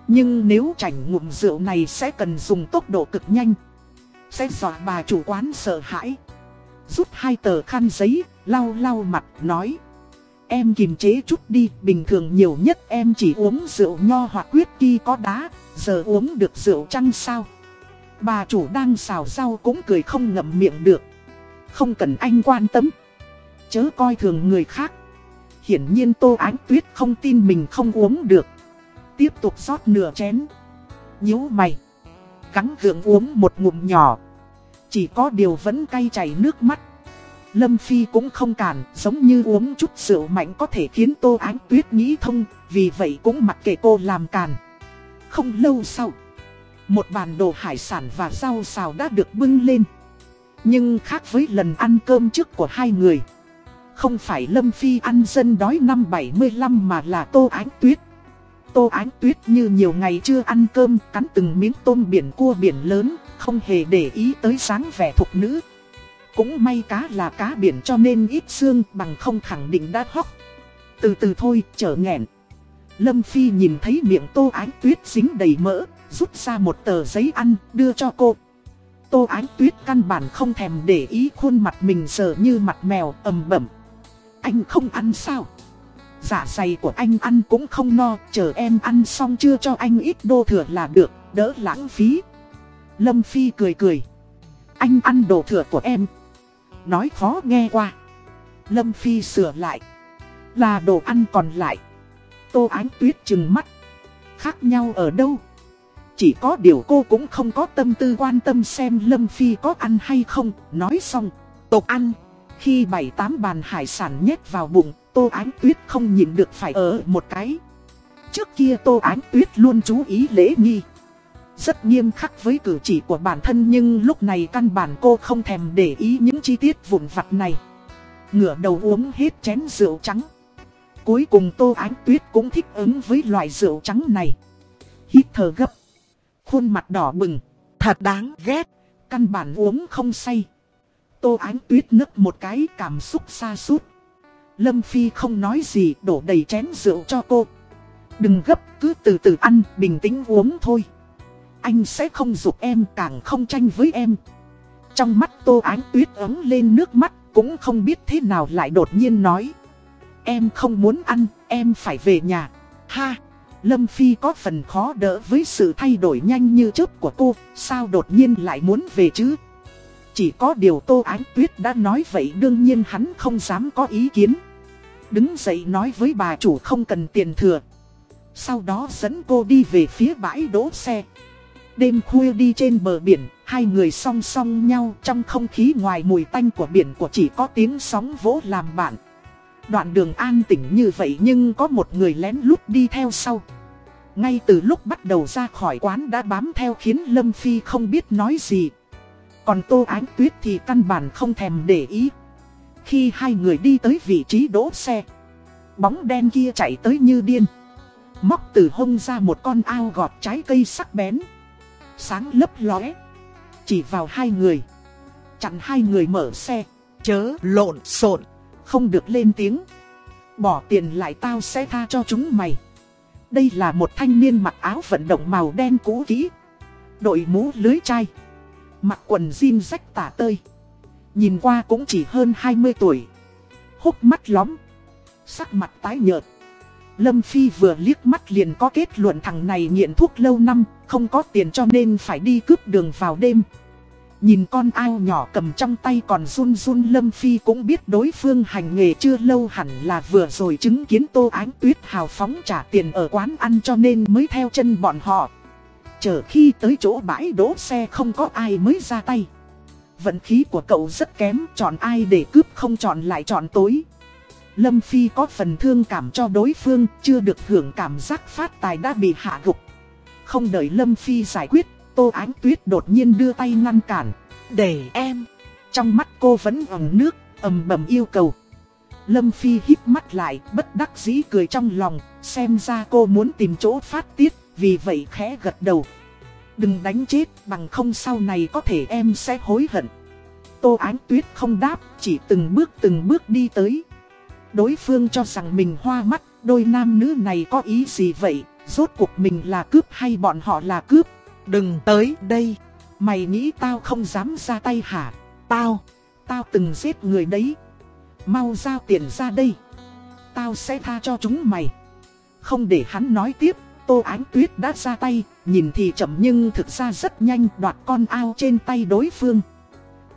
Nhưng nếu chảnh ngụm rượu này sẽ cần dùng tốc độ cực nhanh Sẽ dọa bà chủ quán sợ hãi. Rút hai tờ khăn giấy, lau lau mặt, nói Em kiềm chế chút đi, bình thường nhiều nhất em chỉ uống rượu nho hoặc quyết kỳ có đá, giờ uống được rượu chăng sao? Bà chủ đang xào rau cũng cười không ngậm miệng được. Không cần anh quan tâm. Chớ coi thường người khác. Hiển nhiên Tô Ánh Tuyết không tin mình không uống được. Tiếp tục rót nửa chén. nhíu mày. Cắn gượng uống một ngụm nhỏ. Chỉ có điều vẫn cay chảy nước mắt. Lâm Phi cũng không cản, giống như uống chút rượu mạnh có thể khiến Tô Ánh Tuyết nghĩ thông, vì vậy cũng mặc kệ cô làm càn. Không lâu sau, một bàn đồ hải sản và rau xào đã được bưng lên. Nhưng khác với lần ăn cơm trước của hai người. Không phải Lâm Phi ăn dân đói năm 75 mà là Tô Ánh Tuyết. Tô Ánh Tuyết như nhiều ngày chưa ăn cơm, cắn từng miếng tôm biển cua biển lớn, không hề để ý tới sáng vẻ thục nữ. Cũng may cá là cá biển cho nên ít xương bằng không khẳng định đã hóc. Từ từ thôi, trở nghẹn. Lâm Phi nhìn thấy miệng tô ánh tuyết dính đầy mỡ, rút ra một tờ giấy ăn, đưa cho cô. Tô ánh tuyết căn bản không thèm để ý khuôn mặt mình giờ như mặt mèo ầm bẩm. Anh không ăn sao? Dạ dày của anh ăn cũng không no, chờ em ăn xong chưa cho anh ít đô thừa là được, đỡ lãng phí. Lâm Phi cười cười. Anh ăn đồ thừa của em nói khó nghe qua. Lâm Phi sửa lại. Là đồ ăn còn lại. Tô Ánh Tuyết chừng mắt. Khác nhau ở đâu? Chỉ có điều cô cũng không có tâm tư quan tâm xem Lâm Phi có ăn hay không. Nói xong, tộc ăn. Khi bảy tám bàn hải sản nhét vào bụng, Tô Ánh Tuyết không nhìn được phải ở một cái. Trước kia Tô Ánh Tuyết luôn chú ý lễ nghi. Rất nghiêm khắc với cử chỉ của bản thân nhưng lúc này căn bản cô không thèm để ý những chi tiết vụn vặt này. Ngửa đầu uống hết chén rượu trắng. Cuối cùng Tô Ánh Tuyết cũng thích ứng với loại rượu trắng này. Hít thở gấp. Khuôn mặt đỏ bừng. Thật đáng ghét. Căn bản uống không say. Tô Ánh Tuyết nức một cái cảm xúc xa sút Lâm Phi không nói gì đổ đầy chén rượu cho cô. Đừng gấp cứ từ từ ăn bình tĩnh uống thôi. Anh sẽ không dục em càng không tranh với em. Trong mắt tô ánh tuyết ấm lên nước mắt cũng không biết thế nào lại đột nhiên nói. Em không muốn ăn, em phải về nhà. Ha! Lâm Phi có phần khó đỡ với sự thay đổi nhanh như chớp của cô, sao đột nhiên lại muốn về chứ? Chỉ có điều Tô Ánh Tuyết đã nói vậy đương nhiên hắn không dám có ý kiến. Đứng dậy nói với bà chủ không cần tiền thừa. Sau đó dẫn cô đi về phía bãi đỗ xe. Đêm khuya đi trên bờ biển, hai người song song nhau trong không khí ngoài mùi tanh của biển của chỉ có tiếng sóng vỗ làm bạn. Đoạn đường an tĩnh như vậy nhưng có một người lén lút đi theo sau. Ngay từ lúc bắt đầu ra khỏi quán đã bám theo khiến Lâm Phi không biết nói gì. Còn Tô Ánh Tuyết thì căn bản không thèm để ý. Khi hai người đi tới vị trí đỗ xe, bóng đen kia chạy tới như điên. Móc từ hông ra một con ao gọt trái cây sắc bén. Sáng lấp lóe. Chỉ vào hai người. Chặn hai người mở xe. Chớ lộn xộn. Không được lên tiếng. Bỏ tiền lại tao sẽ tha cho chúng mày. Đây là một thanh niên mặc áo vận động màu đen cũ kỹ. Đội mũ lưới chai. Mặc quần jean rách tả tơi. Nhìn qua cũng chỉ hơn 20 tuổi. Hốc mắt lóm. Sắc mặt tái nhợt. Lâm Phi vừa liếc mắt liền có kết luận thằng này nghiện thuốc lâu năm, không có tiền cho nên phải đi cướp đường vào đêm. Nhìn con ao nhỏ cầm trong tay còn run run Lâm Phi cũng biết đối phương hành nghề chưa lâu hẳn là vừa rồi chứng kiến Tô Ánh Tuyết hào phóng trả tiền ở quán ăn cho nên mới theo chân bọn họ. Chờ khi tới chỗ bãi đỗ xe không có ai mới ra tay. Vận khí của cậu rất kém, chọn ai để cướp không chọn lại chọn tối. Lâm Phi có phần thương cảm cho đối phương, chưa được hưởng cảm giác phát tài đã bị hạ gục. Không đợi Lâm Phi giải quyết, Tô Ánh Tuyết đột nhiên đưa tay ngăn cản. Để em. Trong mắt cô vẫn ẩn nước, ầm bầm yêu cầu. Lâm Phi híp mắt lại, bất đắc dĩ cười trong lòng, xem ra cô muốn tìm chỗ phát tiết, vì vậy khẽ gật đầu. Đừng đánh chết, bằng không sau này có thể em sẽ hối hận. Tô Ánh Tuyết không đáp, chỉ từng bước từng bước đi tới. Đối phương cho rằng mình hoa mắt, đôi nam nữ này có ý gì vậy, rốt cuộc mình là cướp hay bọn họ là cướp. Đừng tới đây, mày nghĩ tao không dám ra tay hả? Tao, tao từng giết người đấy. Mau giao tiền ra đây. Tao sẽ tha cho chúng mày. Không để hắn nói tiếp, Tô Ánh Tuyết đã ra tay, nhìn thì chậm nhưng thực ra rất nhanh đoạt con ao trên tay đối phương.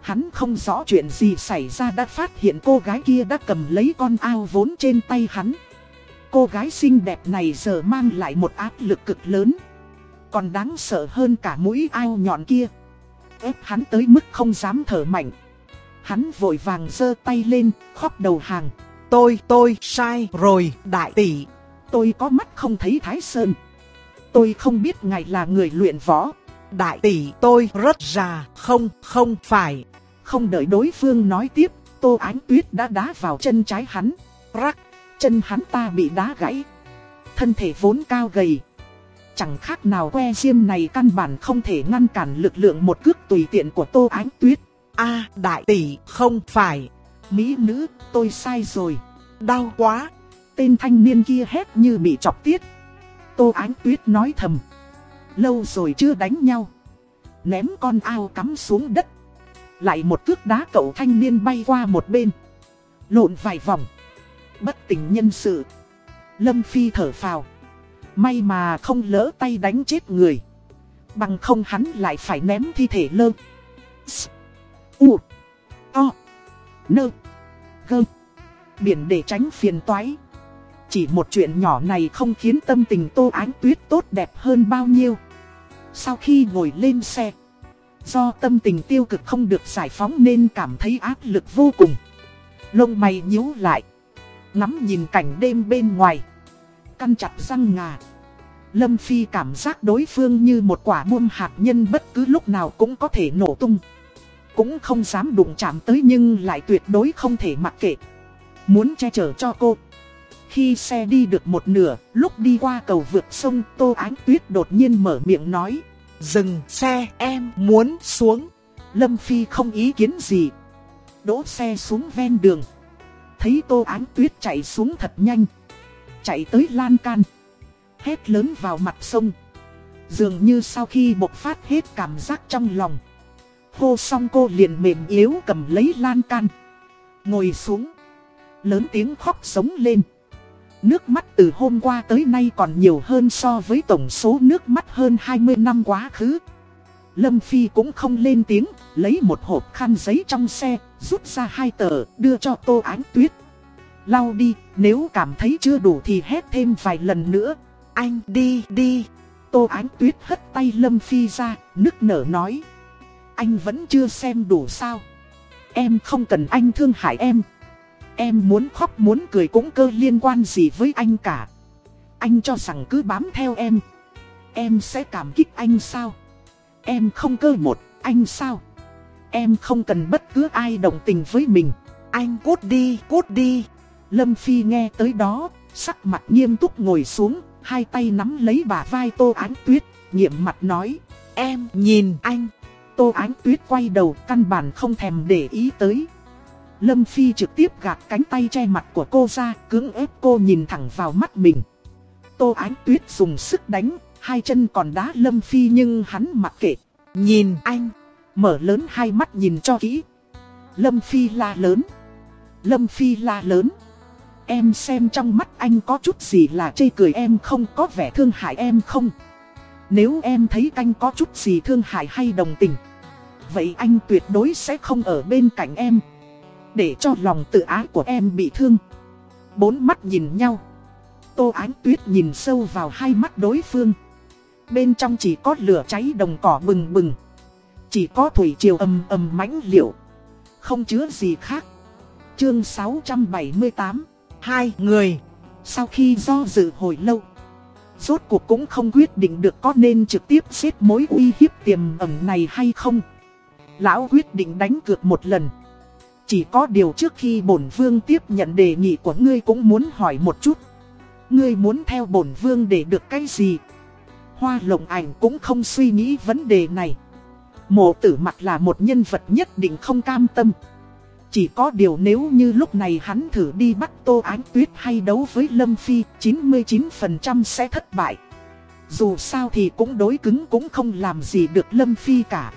Hắn không rõ chuyện gì xảy ra đã phát hiện cô gái kia đã cầm lấy con ao vốn trên tay hắn. Cô gái xinh đẹp này giờ mang lại một áp lực cực lớn. Còn đáng sợ hơn cả mũi ao nhọn kia. ép hắn tới mức không dám thở mạnh. Hắn vội vàng giơ tay lên, khóc đầu hàng. Tôi, tôi, sai rồi, đại tỷ. Tôi có mắt không thấy Thái Sơn. Tôi không biết ngài là người luyện võ. Đại tỷ tôi rất già, không, không phải. Không đợi đối phương nói tiếp, Tô Ánh Tuyết đã đá vào chân trái hắn. Rắc, chân hắn ta bị đá gãy. Thân thể vốn cao gầy. Chẳng khác nào que diêm này căn bản không thể ngăn cản lực lượng một cước tùy tiện của Tô Ánh Tuyết. a đại tỷ, không phải. Mỹ nữ, tôi sai rồi. Đau quá. Tên thanh niên kia hét như bị chọc tiết. Tô Ánh Tuyết nói thầm. Lâu rồi chưa đánh nhau. Ném con ao cắm xuống đất. Lại một cước đá cậu thanh niên bay qua một bên. Lộn vài vòng. Bất tỉnh nhân sự. Lâm Phi thở phào. May mà không lỡ tay đánh chết người. Bằng không hắn lại phải ném thi thể lơ. S. U. O. Nơ. Gơ. Biển để tránh phiền toái. Chỉ một chuyện nhỏ này không khiến tâm tình Tô Ánh Tuyết tốt đẹp hơn bao nhiêu. Sau khi ngồi lên xe, do tâm tình tiêu cực không được giải phóng nên cảm thấy áp lực vô cùng. Lông mày nhíu lại, ngắm nhìn cảnh đêm bên ngoài, căn chặt răng ngà. Lâm Phi cảm giác đối phương như một quả bom hạt nhân bất cứ lúc nào cũng có thể nổ tung. Cũng không dám đụng chạm tới nhưng lại tuyệt đối không thể mặc kệ. Muốn che chở cho cô. Khi xe đi được một nửa, lúc đi qua cầu vượt sông, Tô Ánh Tuyết đột nhiên mở miệng nói. Dừng xe em muốn xuống. Lâm Phi không ý kiến gì. Đỗ xe xuống ven đường. thấy tô ánh tuyết chạy xuống thật nhanh. Chạy tới lan can. Hét lớn vào mặt sông. Dường như sau khi bộc phát hết cảm giác trong lòng. Hô xong cô liền mềm yếu cầm lấy lan can. Ngồi xuống. Lớn tiếng khóc sống lên. Nước mắt từ hôm qua tới nay còn nhiều hơn so với tổng số nước mắt hơn 20 năm quá khứ. Lâm Phi cũng không lên tiếng, lấy một hộp khăn giấy trong xe, rút ra hai tờ, đưa cho Tô Ánh Tuyết. Lau đi, nếu cảm thấy chưa đủ thì hét thêm vài lần nữa. Anh đi, đi. Tô Ánh Tuyết hất tay Lâm Phi ra, nức nở nói. Anh vẫn chưa xem đủ sao. Em không cần anh thương hại em. Em muốn khóc muốn cười cũng cơ liên quan gì với anh cả. Anh cho rằng cứ bám theo em. Em sẽ cảm kích anh sao? Em không cơ một, anh sao? Em không cần bất cứ ai đồng tình với mình. Anh cút đi, cút đi. Lâm Phi nghe tới đó, sắc mặt nghiêm túc ngồi xuống, hai tay nắm lấy bả vai Tô Ánh Tuyết, nhiệm mặt nói. Em nhìn anh. Tô Ánh Tuyết quay đầu căn bản không thèm để ý tới. Lâm Phi trực tiếp gạt cánh tay che mặt của cô ra, cưỡng ép cô nhìn thẳng vào mắt mình. Tô Ánh Tuyết dùng sức đánh, hai chân còn đá Lâm Phi nhưng hắn mặc kệ. Nhìn anh, mở lớn hai mắt nhìn cho kỹ. Lâm Phi la lớn. Lâm Phi la lớn. Em xem trong mắt anh có chút gì là chê cười em không có vẻ thương hại em không. Nếu em thấy anh có chút gì thương hại hay đồng tình. Vậy anh tuyệt đối sẽ không ở bên cạnh em. Để cho lòng tự ái của em bị thương. Bốn mắt nhìn nhau. Tô Ánh Tuyết nhìn sâu vào hai mắt đối phương. Bên trong chỉ có lửa cháy đồng cỏ bừng bừng. Chỉ có thủy triều ầm ầm mãnh liệu. Không chứa gì khác. Chương 678 Hai người, Sau khi do dự hồi lâu, Rốt cuộc cũng không quyết định được có nên trực tiếp xếp mối uy hiếp tiềm ẩn này hay không Lão quyết định đánh cược một lần Chỉ có điều trước khi bổn vương tiếp nhận đề nghị của ngươi cũng muốn hỏi một chút Ngươi muốn theo bổn vương để được cái gì Hoa lộng ảnh cũng không suy nghĩ vấn đề này. Mộ tử mặt là một nhân vật nhất định không cam tâm. Chỉ có điều nếu như lúc này hắn thử đi bắt Tô Ánh Tuyết hay đấu với Lâm Phi, 99% sẽ thất bại. Dù sao thì cũng đối cứng cũng không làm gì được Lâm Phi cả.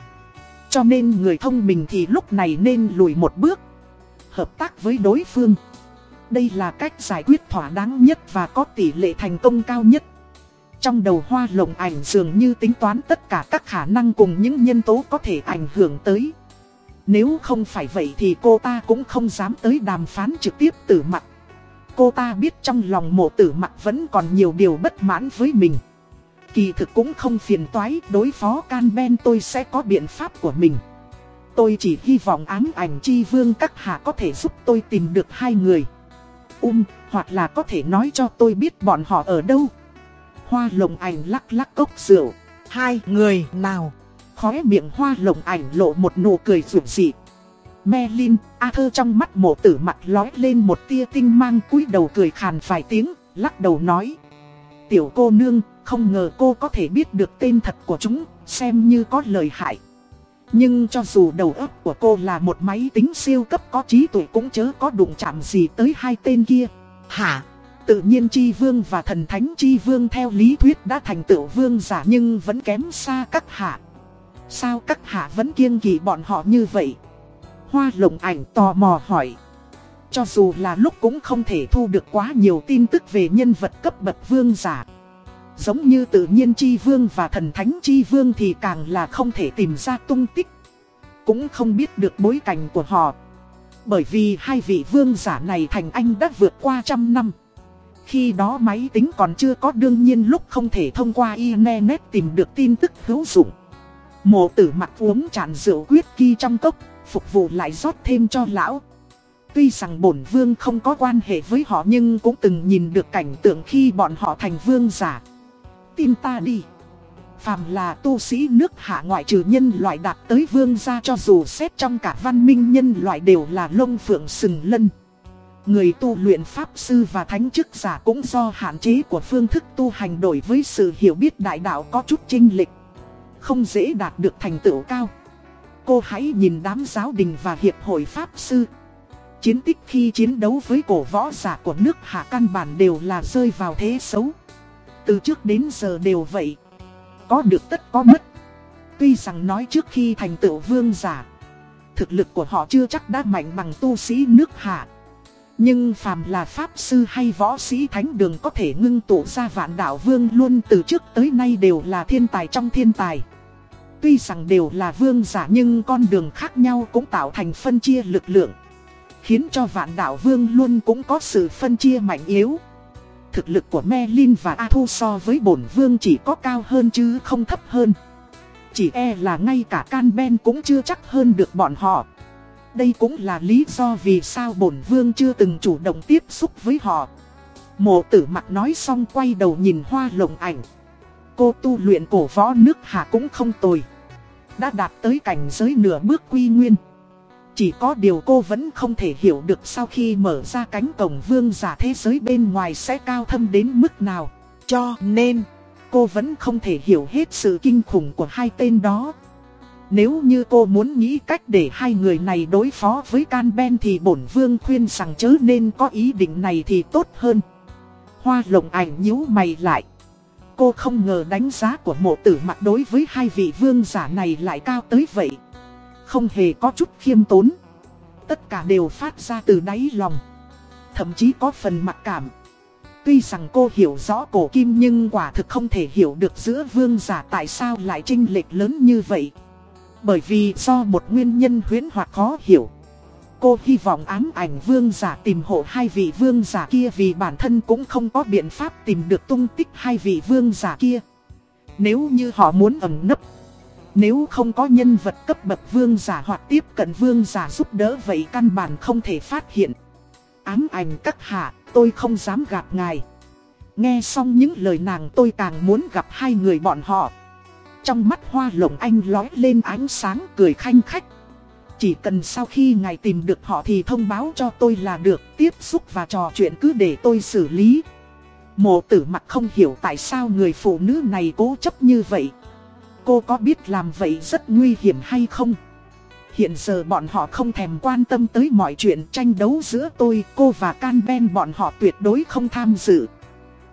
Cho nên người thông minh thì lúc này nên lùi một bước. Hợp tác với đối phương. Đây là cách giải quyết thỏa đáng nhất và có tỷ lệ thành công cao nhất. Trong đầu hoa lồng ảnh dường như tính toán tất cả các khả năng cùng những nhân tố có thể ảnh hưởng tới. Nếu không phải vậy thì cô ta cũng không dám tới đàm phán trực tiếp tử mặt. Cô ta biết trong lòng mộ tử mặt vẫn còn nhiều điều bất mãn với mình. Kỳ thực cũng không phiền toái đối phó can ben tôi sẽ có biện pháp của mình. Tôi chỉ hy vọng ám ảnh chi vương các hạ có thể giúp tôi tìm được hai người. Um, hoặc là có thể nói cho tôi biết bọn họ ở đâu. Hoa lồng ảnh lắc lắc cốc rượu. Hai người nào? Khóe miệng hoa lồng ảnh lộ một nụ cười rủ dị. Merlin, A thơ trong mắt mộ tử mặt lói lên một tia tinh mang cúi đầu cười khàn vài tiếng, lắc đầu nói. Tiểu cô nương, không ngờ cô có thể biết được tên thật của chúng, xem như có lời hại. Nhưng cho dù đầu óc của cô là một máy tính siêu cấp có trí tuệ cũng chớ có đụng chạm gì tới hai tên kia. Hả? Tự nhiên chi vương và thần thánh chi vương theo lý thuyết đã thành tựu vương giả nhưng vẫn kém xa các hạ. Sao các hạ vẫn kiêng kỵ bọn họ như vậy? Hoa lộng ảnh tò mò hỏi. Cho dù là lúc cũng không thể thu được quá nhiều tin tức về nhân vật cấp bậc vương giả. Giống như tự nhiên chi vương và thần thánh chi vương thì càng là không thể tìm ra tung tích. Cũng không biết được bối cảnh của họ. Bởi vì hai vị vương giả này thành anh đã vượt qua trăm năm. Khi đó máy tính còn chưa có đương nhiên lúc không thể thông qua internet tìm được tin tức hữu dụng. Mộ tử mặt uống tràn rượu quyết kỳ trong cốc, phục vụ lại rót thêm cho lão. Tuy rằng bổn vương không có quan hệ với họ nhưng cũng từng nhìn được cảnh tượng khi bọn họ thành vương giả. Tin ta đi. Phàm là tu sĩ nước hạ ngoại trừ nhân loại đạt tới vương gia cho dù xét trong cả văn minh nhân loại đều là lông phượng sừng lân. Người tu luyện pháp sư và thánh chức giả cũng do hạn chế của phương thức tu hành đổi với sự hiểu biết đại đạo có chút chênh lịch. Không dễ đạt được thành tựu cao. Cô hãy nhìn đám giáo đình và hiệp hội pháp sư. Chiến tích khi chiến đấu với cổ võ giả của nước hạ căn bản đều là rơi vào thế xấu. Từ trước đến giờ đều vậy. Có được tất có mất. Tuy rằng nói trước khi thành tựu vương giả, thực lực của họ chưa chắc đã mạnh bằng tu sĩ nước hạ. Nhưng phàm là pháp sư hay võ sĩ thánh đường có thể ngưng tụ ra vạn đạo vương luôn từ trước tới nay đều là thiên tài trong thiên tài. Tuy rằng đều là vương giả nhưng con đường khác nhau cũng tạo thành phân chia lực lượng. Khiến cho vạn đạo vương luôn cũng có sự phân chia mạnh yếu. Thực lực của Merlin và A Thu so với bổn vương chỉ có cao hơn chứ không thấp hơn. Chỉ e là ngay cả can ben cũng chưa chắc hơn được bọn họ. Đây cũng là lý do vì sao bổn vương chưa từng chủ động tiếp xúc với họ. Mộ tử mặt nói xong quay đầu nhìn hoa lồng ảnh. Cô tu luyện cổ võ nước hạ cũng không tồi. Đã đạt tới cảnh giới nửa bước quy nguyên. Chỉ có điều cô vẫn không thể hiểu được sau khi mở ra cánh cổng vương giả thế giới bên ngoài sẽ cao thâm đến mức nào. Cho nên, cô vẫn không thể hiểu hết sự kinh khủng của hai tên đó. Nếu như cô muốn nghĩ cách để hai người này đối phó với Can Ben thì bổn vương khuyên rằng chớ nên có ý định này thì tốt hơn. Hoa lồng ảnh nhíu mày lại. Cô không ngờ đánh giá của mộ tử mặc đối với hai vị vương giả này lại cao tới vậy. Không hề có chút khiêm tốn. Tất cả đều phát ra từ đáy lòng. Thậm chí có phần mặc cảm. Tuy rằng cô hiểu rõ cổ kim nhưng quả thực không thể hiểu được giữa vương giả tại sao lại trinh lệch lớn như vậy. Bởi vì do một nguyên nhân huyến hoặc khó hiểu. Cô hy vọng ám ảnh vương giả tìm hộ hai vị vương giả kia vì bản thân cũng không có biện pháp tìm được tung tích hai vị vương giả kia. Nếu như họ muốn ẩn nấp, nếu không có nhân vật cấp bậc vương giả hoặc tiếp cận vương giả giúp đỡ vậy căn bản không thể phát hiện. Ám ảnh các hạ, tôi không dám gặp ngài. Nghe xong những lời nàng tôi càng muốn gặp hai người bọn họ. Trong mắt hoa lồng anh lói lên ánh sáng cười khanh khách. Chỉ cần sau khi ngài tìm được họ thì thông báo cho tôi là được tiếp xúc và trò chuyện cứ để tôi xử lý. Mộ tử mặt không hiểu tại sao người phụ nữ này cố chấp như vậy. Cô có biết làm vậy rất nguy hiểm hay không? Hiện giờ bọn họ không thèm quan tâm tới mọi chuyện tranh đấu giữa tôi, cô và Can Ben bọn họ tuyệt đối không tham dự.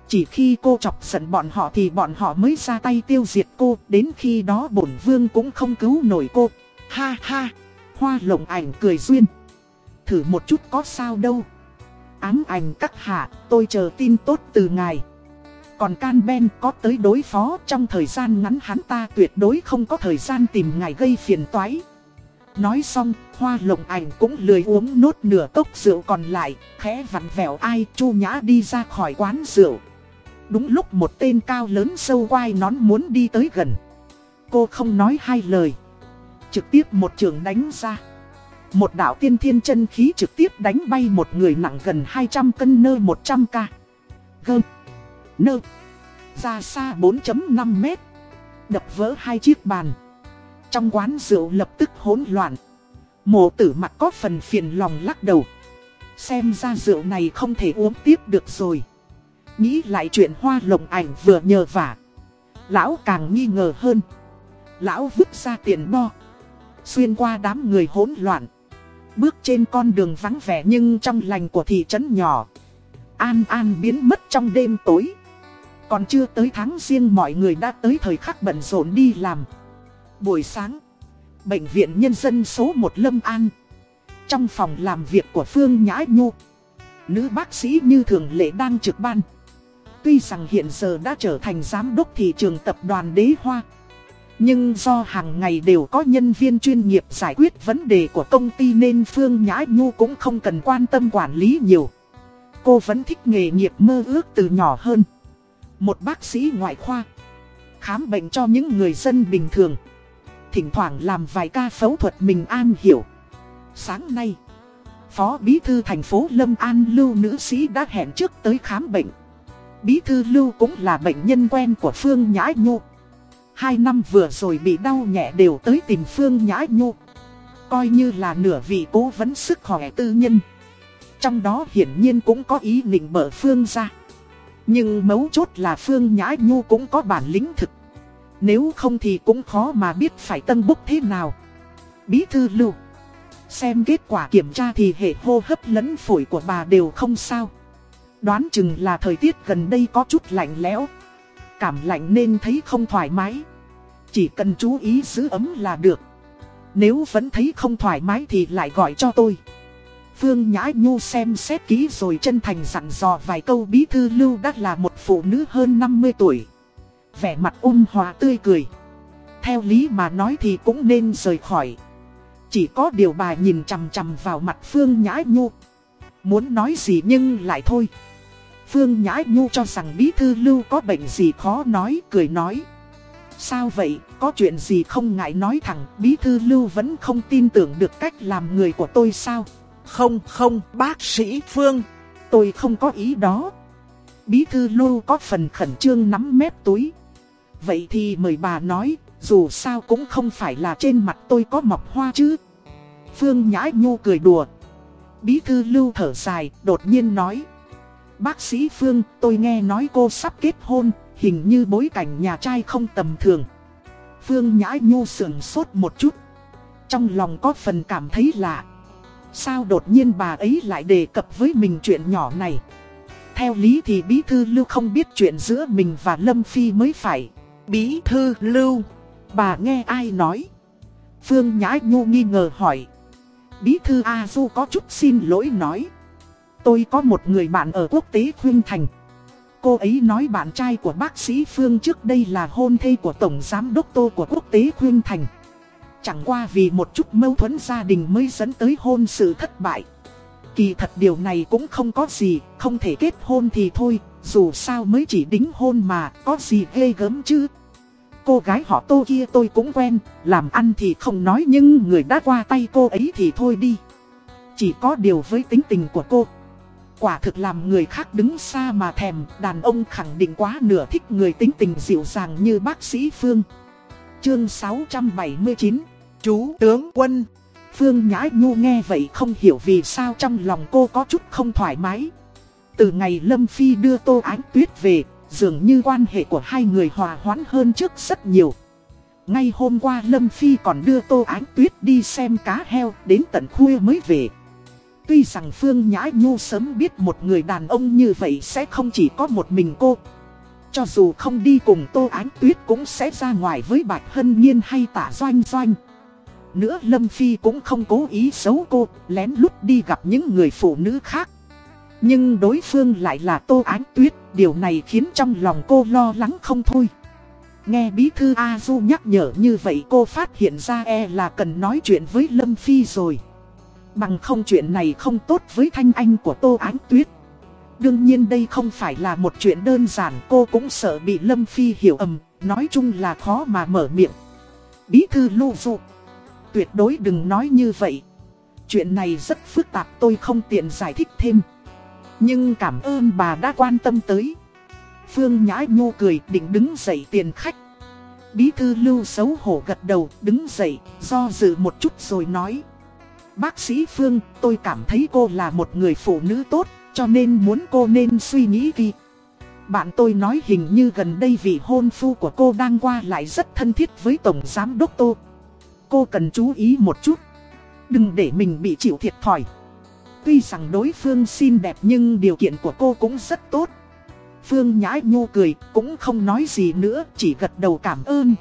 Chỉ khi cô chọc giận bọn họ thì bọn họ mới ra tay tiêu diệt cô, đến khi đó bổn vương cũng không cứu nổi cô. Ha ha, hoa lồng ảnh cười duyên. Thử một chút có sao đâu. Ám ảnh các hạ, tôi chờ tin tốt từ ngài. Còn Can Ben có tới đối phó trong thời gian ngắn hắn ta tuyệt đối không có thời gian tìm ngài gây phiền toái. Nói xong, hoa lồng ảnh cũng lười uống nốt nửa cốc rượu còn lại, khẽ vặn vẹo ai chu nhã đi ra khỏi quán rượu. Đúng lúc một tên cao lớn sâu quai nón muốn đi tới gần. Cô không nói hai lời. Trực tiếp một trường đánh ra. Một đạo tiên thiên chân khí trực tiếp đánh bay một người nặng gần 200 cân nơ 100k. Gơm. Nơ. Ra xa 4.5 mét. Đập vỡ hai chiếc bàn. Trong quán rượu lập tức hỗn loạn. Mộ tử mặt có phần phiền lòng lắc đầu. Xem ra rượu này không thể uống tiếp được rồi. Nghĩ lại chuyện hoa lồng ảnh vừa nhờ vả. Lão càng nghi ngờ hơn. Lão vứt ra tiền bo. Xuyên qua đám người hỗn loạn. Bước trên con đường vắng vẻ nhưng trong lành của thị trấn nhỏ. An An biến mất trong đêm tối. Còn chưa tới tháng riêng mọi người đã tới thời khắc bận rộn đi làm. Buổi sáng, Bệnh viện Nhân dân số 1 Lâm An. Trong phòng làm việc của Phương Nhã Nhu, nữ bác sĩ như thường lệ đang trực ban. Tuy rằng hiện giờ đã trở thành giám đốc thị trường tập đoàn Đế Hoa. Nhưng do hàng ngày đều có nhân viên chuyên nghiệp giải quyết vấn đề của công ty nên Phương Nhã Nhu cũng không cần quan tâm quản lý nhiều. Cô vẫn thích nghề nghiệp mơ ước từ nhỏ hơn. Một bác sĩ ngoại khoa. Khám bệnh cho những người dân bình thường. Thỉnh thoảng làm vài ca phẫu thuật mình an hiểu. Sáng nay, Phó Bí Thư thành phố Lâm An Lưu nữ sĩ đã hẹn trước tới khám bệnh. Bí Thư Lưu cũng là bệnh nhân quen của Phương Nhã Nhu. Hai năm vừa rồi bị đau nhẹ đều tới tìm Phương Nhã Nhu. Coi như là nửa vị cố vấn sức khỏe tư nhân. Trong đó hiển nhiên cũng có ý định mở Phương ra. Nhưng mấu chốt là Phương Nhã Nhu cũng có bản lĩnh thực. Nếu không thì cũng khó mà biết phải tân búc thế nào. Bí thư lưu. Xem kết quả kiểm tra thì hệ hô hấp lẫn phổi của bà đều không sao Đoán chừng là thời tiết gần đây có chút lạnh lẽo Cảm lạnh nên thấy không thoải mái Chỉ cần chú ý giữ ấm là được Nếu vẫn thấy không thoải mái thì lại gọi cho tôi Phương Nhã Nhu xem xét kỹ rồi chân thành dặn dò vài câu bí thư lưu đã là một phụ nữ hơn 50 tuổi. Vẻ mặt ôn hòa tươi cười. Theo lý mà nói thì cũng nên rời khỏi. Chỉ có điều bà nhìn chằm chằm vào mặt Phương Nhã Nhu. Muốn nói gì nhưng lại thôi. Phương Nhã Nhu cho rằng bí thư lưu có bệnh gì khó nói, cười nói. Sao vậy, có chuyện gì không ngại nói thẳng, bí thư lưu vẫn không tin tưởng được cách làm người của tôi sao? Không, không, bác sĩ Phương, tôi không có ý đó. Bí thư lưu có phần khẩn trương nắm mép túi. Vậy thì mời bà nói, dù sao cũng không phải là trên mặt tôi có mọc hoa chứ. Phương Nhã Nhu cười đùa. Bí thư lưu thở dài, đột nhiên nói. Bác sĩ Phương, tôi nghe nói cô sắp kết hôn, hình như bối cảnh nhà trai không tầm thường. Phương Nhã Nhu sườn sốt một chút. Trong lòng có phần cảm thấy lạ. Sao đột nhiên bà ấy lại đề cập với mình chuyện nhỏ này? Theo lý thì Bí Thư Lưu không biết chuyện giữa mình và Lâm Phi mới phải. Bí Thư Lưu, bà nghe ai nói? Phương Nhã Nhu nghi ngờ hỏi. Bí Thư A Du có chút xin lỗi nói. Tôi có một người bạn ở quốc tế Khuyên Thành. Cô ấy nói bạn trai của bác sĩ Phương trước đây là hôn thê của Tổng Giám Đốc Tô của quốc tế Khuyên Thành. Chẳng qua vì một chút mâu thuẫn gia đình mới dẫn tới hôn sự thất bại. Kỳ thật điều này cũng không có gì, không thể kết hôn thì thôi, dù sao mới chỉ đính hôn mà, có gì ghê gớm chứ. Cô gái họ tô kia tôi cũng quen, làm ăn thì không nói nhưng người đã qua tay cô ấy thì thôi đi. Chỉ có điều với tính tình của cô, Quả thực làm người khác đứng xa mà thèm, đàn ông khẳng định quá nửa thích người tính tình dịu dàng như bác sĩ Phương. Chương 679, Chú tướng quân. Phương Nhã Nhu nghe vậy không hiểu vì sao trong lòng cô có chút không thoải mái. Từ ngày Lâm Phi đưa Tô Ánh Tuyết về, dường như quan hệ của hai người hòa hoãn hơn trước rất nhiều. Ngay hôm qua Lâm Phi còn đưa Tô Ánh Tuyết đi xem cá heo đến tận khuya mới về. Tuy rằng Phương Nhã Nhu sớm biết một người đàn ông như vậy sẽ không chỉ có một mình cô. Cho dù không đi cùng Tô Ánh Tuyết cũng sẽ ra ngoài với Bạch Hân Nhiên hay Tả Doanh Doanh. Nữa Lâm Phi cũng không cố ý xấu cô, lén lút đi gặp những người phụ nữ khác. Nhưng đối phương lại là Tô Ánh Tuyết, điều này khiến trong lòng cô lo lắng không thôi. Nghe bí thư A Du nhắc nhở như vậy cô phát hiện ra e là cần nói chuyện với Lâm Phi rồi. Bằng không chuyện này không tốt với thanh anh của Tô Ánh Tuyết. Đương nhiên đây không phải là một chuyện đơn giản cô cũng sợ bị Lâm Phi hiểu ầm, nói chung là khó mà mở miệng. Bí thư lưu dụ. Tuyệt đối đừng nói như vậy. Chuyện này rất phức tạp tôi không tiện giải thích thêm. Nhưng cảm ơn bà đã quan tâm tới. Phương Nhã Nhô cười định đứng dậy tiền khách. Bí thư lưu xấu hổ gật đầu đứng dậy do dự một chút rồi nói. Bác sĩ Phương, tôi cảm thấy cô là một người phụ nữ tốt, cho nên muốn cô nên suy nghĩ kỹ. Bạn tôi nói hình như gần đây vị hôn phu của cô đang qua lại rất thân thiết với Tổng Giám Đốc Tô. Cô cần chú ý một chút. Đừng để mình bị chịu thiệt thòi. Tuy rằng đối phương xinh đẹp nhưng điều kiện của cô cũng rất tốt. Phương nhãi Nhô cười, cũng không nói gì nữa, chỉ gật đầu cảm ơn.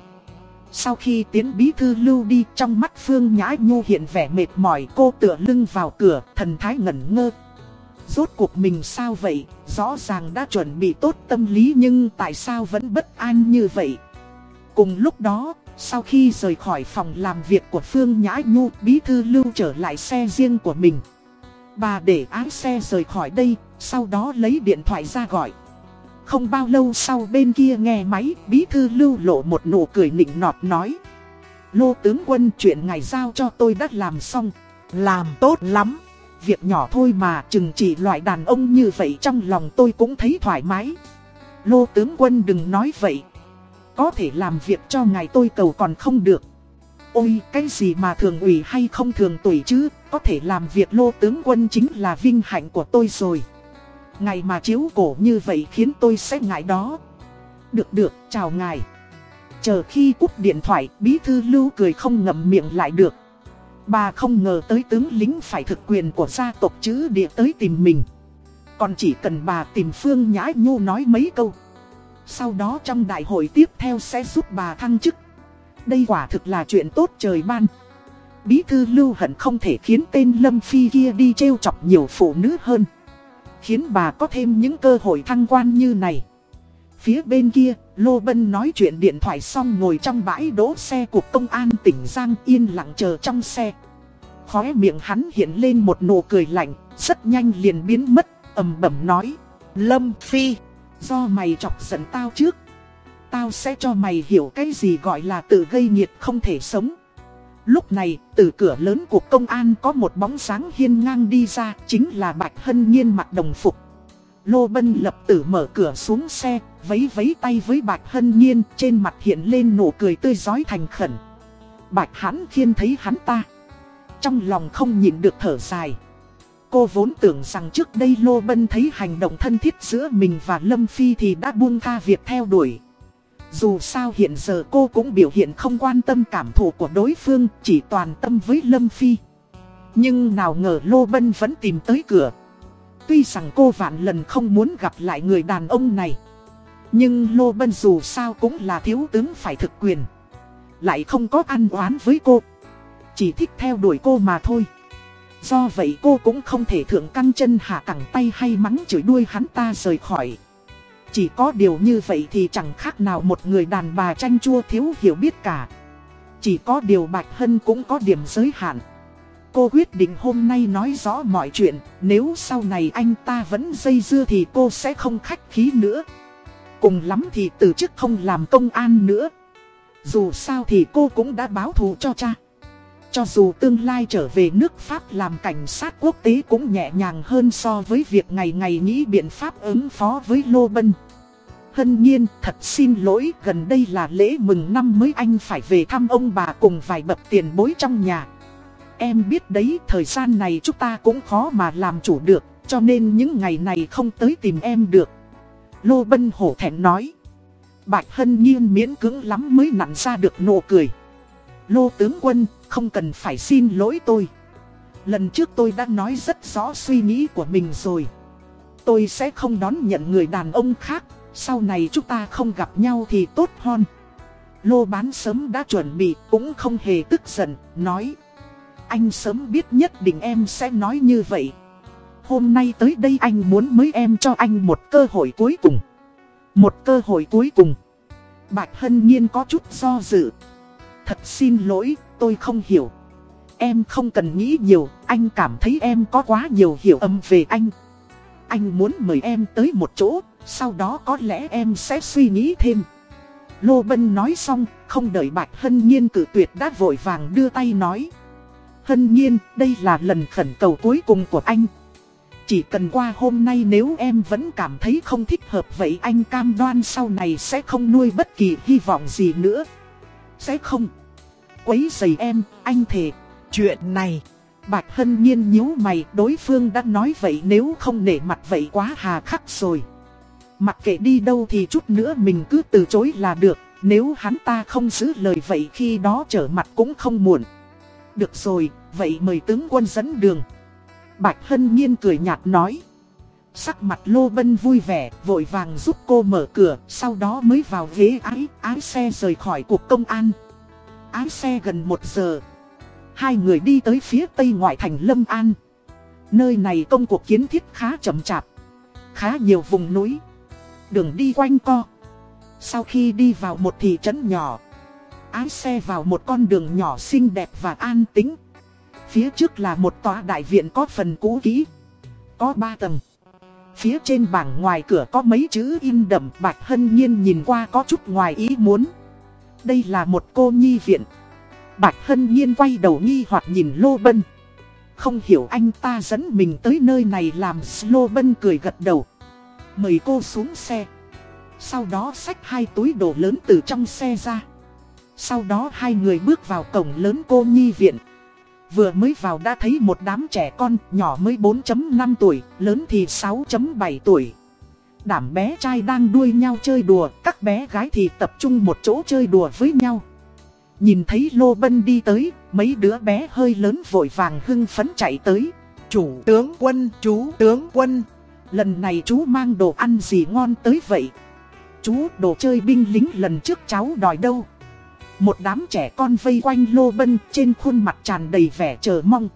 Sau khi tiến bí thư lưu đi trong mắt Phương Nhã Nhu hiện vẻ mệt mỏi cô tựa lưng vào cửa, thần thái ngẩn ngơ. Rốt cuộc mình sao vậy, rõ ràng đã chuẩn bị tốt tâm lý nhưng tại sao vẫn bất an như vậy. Cùng lúc đó, sau khi rời khỏi phòng làm việc của Phương Nhã Nhu, bí thư lưu trở lại xe riêng của mình. Bà để án xe rời khỏi đây, sau đó lấy điện thoại ra gọi. Không bao lâu sau bên kia nghe máy, bí thư lưu lộ một nụ cười nịnh nọt nói. Lô tướng quân chuyện ngày giao cho tôi đã làm xong. Làm tốt lắm. Việc nhỏ thôi mà chừng chỉ loại đàn ông như vậy trong lòng tôi cũng thấy thoải mái. Lô tướng quân đừng nói vậy. Có thể làm việc cho ngài tôi cầu còn không được. Ôi cái gì mà thường ủy hay không thường tuổi chứ, có thể làm việc lô tướng quân chính là vinh hạnh của tôi rồi. Ngày mà chiếu cổ như vậy khiến tôi sẽ ngại đó. Được được, chào ngài. Chờ khi cúp điện thoại, bí thư lưu cười không ngậm miệng lại được. Bà không ngờ tới tướng lính phải thực quyền của gia tộc chữ địa tới tìm mình. Còn chỉ cần bà tìm Phương Nhã Nhu nói mấy câu. Sau đó trong đại hội tiếp theo sẽ giúp bà thăng chức. Đây quả thực là chuyện tốt trời ban. Bí thư lưu hận không thể khiến tên Lâm Phi kia đi trêu chọc nhiều phụ nữ hơn. Khiến bà có thêm những cơ hội thăng quan như này. Phía bên kia, Lô Bân nói chuyện điện thoại xong ngồi trong bãi đỗ xe của công an tỉnh Giang yên lặng chờ trong xe. Khóe miệng hắn hiện lên một nụ cười lạnh, rất nhanh liền biến mất, ầm bẩm nói. Lâm Phi, do mày chọc giận tao trước. Tao sẽ cho mày hiểu cái gì gọi là tự gây nhiệt không thể sống. Lúc này, từ cửa lớn của công an có một bóng sáng hiên ngang đi ra, chính là Bạch Hân Nhiên mặc đồng phục. Lô Bân lập tử mở cửa xuống xe, vấy vấy tay với Bạch Hân Nhiên, trên mặt hiện lên nụ cười tươi giói thành khẩn. Bạch Hãn Thiên thấy hắn ta. Trong lòng không nhịn được thở dài. Cô vốn tưởng rằng trước đây Lô Bân thấy hành động thân thiết giữa mình và Lâm Phi thì đã buông tha việc theo đuổi. Dù sao hiện giờ cô cũng biểu hiện không quan tâm cảm thụ của đối phương, chỉ toàn tâm với Lâm Phi. Nhưng nào ngờ Lô Bân vẫn tìm tới cửa. Tuy rằng cô vạn lần không muốn gặp lại người đàn ông này. Nhưng Lô Bân dù sao cũng là thiếu tướng phải thực quyền. Lại không có ăn oán với cô. Chỉ thích theo đuổi cô mà thôi. Do vậy cô cũng không thể thượng căng chân hạ cẳng tay hay mắng chửi đuôi hắn ta rời khỏi. Chỉ có điều như vậy thì chẳng khác nào một người đàn bà tranh chua thiếu hiểu biết cả. Chỉ có điều Bạch Hân cũng có điểm giới hạn. Cô quyết định hôm nay nói rõ mọi chuyện, nếu sau này anh ta vẫn dây dưa thì cô sẽ không khách khí nữa. Cùng lắm thì từ chức không làm công an nữa. Dù sao thì cô cũng đã báo thù cho cha. Cho dù tương lai trở về nước Pháp làm cảnh sát quốc tế cũng nhẹ nhàng hơn so với việc ngày ngày nghĩ biện pháp ứng phó với Lô Bân. Hân nhiên, thật xin lỗi, gần đây là lễ mừng năm mới anh phải về thăm ông bà cùng vài bậc tiền bối trong nhà. Em biết đấy, thời gian này chúng ta cũng khó mà làm chủ được, cho nên những ngày này không tới tìm em được. Lô Bân hổ thẹn nói. Bạch Hân nhiên miễn cưỡng lắm mới nặn ra được nụ cười. Lô tướng quân, không cần phải xin lỗi tôi. Lần trước tôi đã nói rất rõ suy nghĩ của mình rồi. Tôi sẽ không đón nhận người đàn ông khác, sau này chúng ta không gặp nhau thì tốt hơn. Lô bán sớm đã chuẩn bị, cũng không hề tức giận, nói. Anh sớm biết nhất định em sẽ nói như vậy. Hôm nay tới đây anh muốn mới em cho anh một cơ hội cuối cùng. Một cơ hội cuối cùng. Bạch Hân Nhiên có chút do dự. Thật xin lỗi, tôi không hiểu. Em không cần nghĩ nhiều, anh cảm thấy em có quá nhiều hiểu âm về anh. Anh muốn mời em tới một chỗ, sau đó có lẽ em sẽ suy nghĩ thêm. Lô Bân nói xong, không đợi Bạch Hân Nhiên cử tuyệt đã vội vàng đưa tay nói. Hân Nhiên, đây là lần khẩn cầu cuối cùng của anh. Chỉ cần qua hôm nay nếu em vẫn cảm thấy không thích hợp vậy anh cam đoan sau này sẽ không nuôi bất kỳ hy vọng gì nữa. Sẽ không. Quấy giày em, anh thề. Chuyện này, Bạch Hân Nhiên nhíu mày đối phương đã nói vậy nếu không nể mặt vậy quá hà khắc rồi. Mặc kệ đi đâu thì chút nữa mình cứ từ chối là được, nếu hắn ta không giữ lời vậy khi đó trở mặt cũng không muộn. Được rồi, vậy mời tướng quân dẫn đường. Bạch Hân Nhiên cười nhạt nói. Sắc mặt Lô Bân vui vẻ, vội vàng giúp cô mở cửa, sau đó mới vào ghế ái, ái xe rời khỏi cuộc công an. Ái xe gần một giờ. Hai người đi tới phía tây ngoại thành Lâm An. Nơi này công cuộc kiến thiết khá chậm chạp. Khá nhiều vùng núi. Đường đi quanh co. Sau khi đi vào một thị trấn nhỏ, ái xe vào một con đường nhỏ xinh đẹp và an tĩnh. Phía trước là một tòa đại viện có phần cũ kỹ. Có ba tầng. Phía trên bảng ngoài cửa có mấy chữ in đậm bạch hân nhiên nhìn qua có chút ngoài ý muốn. Đây là một cô nhi viện. Bạch hân nhiên quay đầu nghi hoặc nhìn Lô Bân. Không hiểu anh ta dẫn mình tới nơi này làm Lô Bân cười gật đầu. Mời cô xuống xe. Sau đó xách hai túi đồ lớn từ trong xe ra. Sau đó hai người bước vào cổng lớn cô nhi viện. Vừa mới vào đã thấy một đám trẻ con nhỏ mới 4.5 tuổi, lớn thì 6.7 tuổi. Đảm bé trai đang đuôi nhau chơi đùa, các bé gái thì tập trung một chỗ chơi đùa với nhau. Nhìn thấy Lô Bân đi tới, mấy đứa bé hơi lớn vội vàng hưng phấn chạy tới. Chủ tướng quân, chú tướng quân, lần này chú mang đồ ăn gì ngon tới vậy? Chú đồ chơi binh lính lần trước cháu đòi đâu? Một đám trẻ con vây quanh Lô Bân trên khuôn mặt tràn đầy vẻ chờ mong.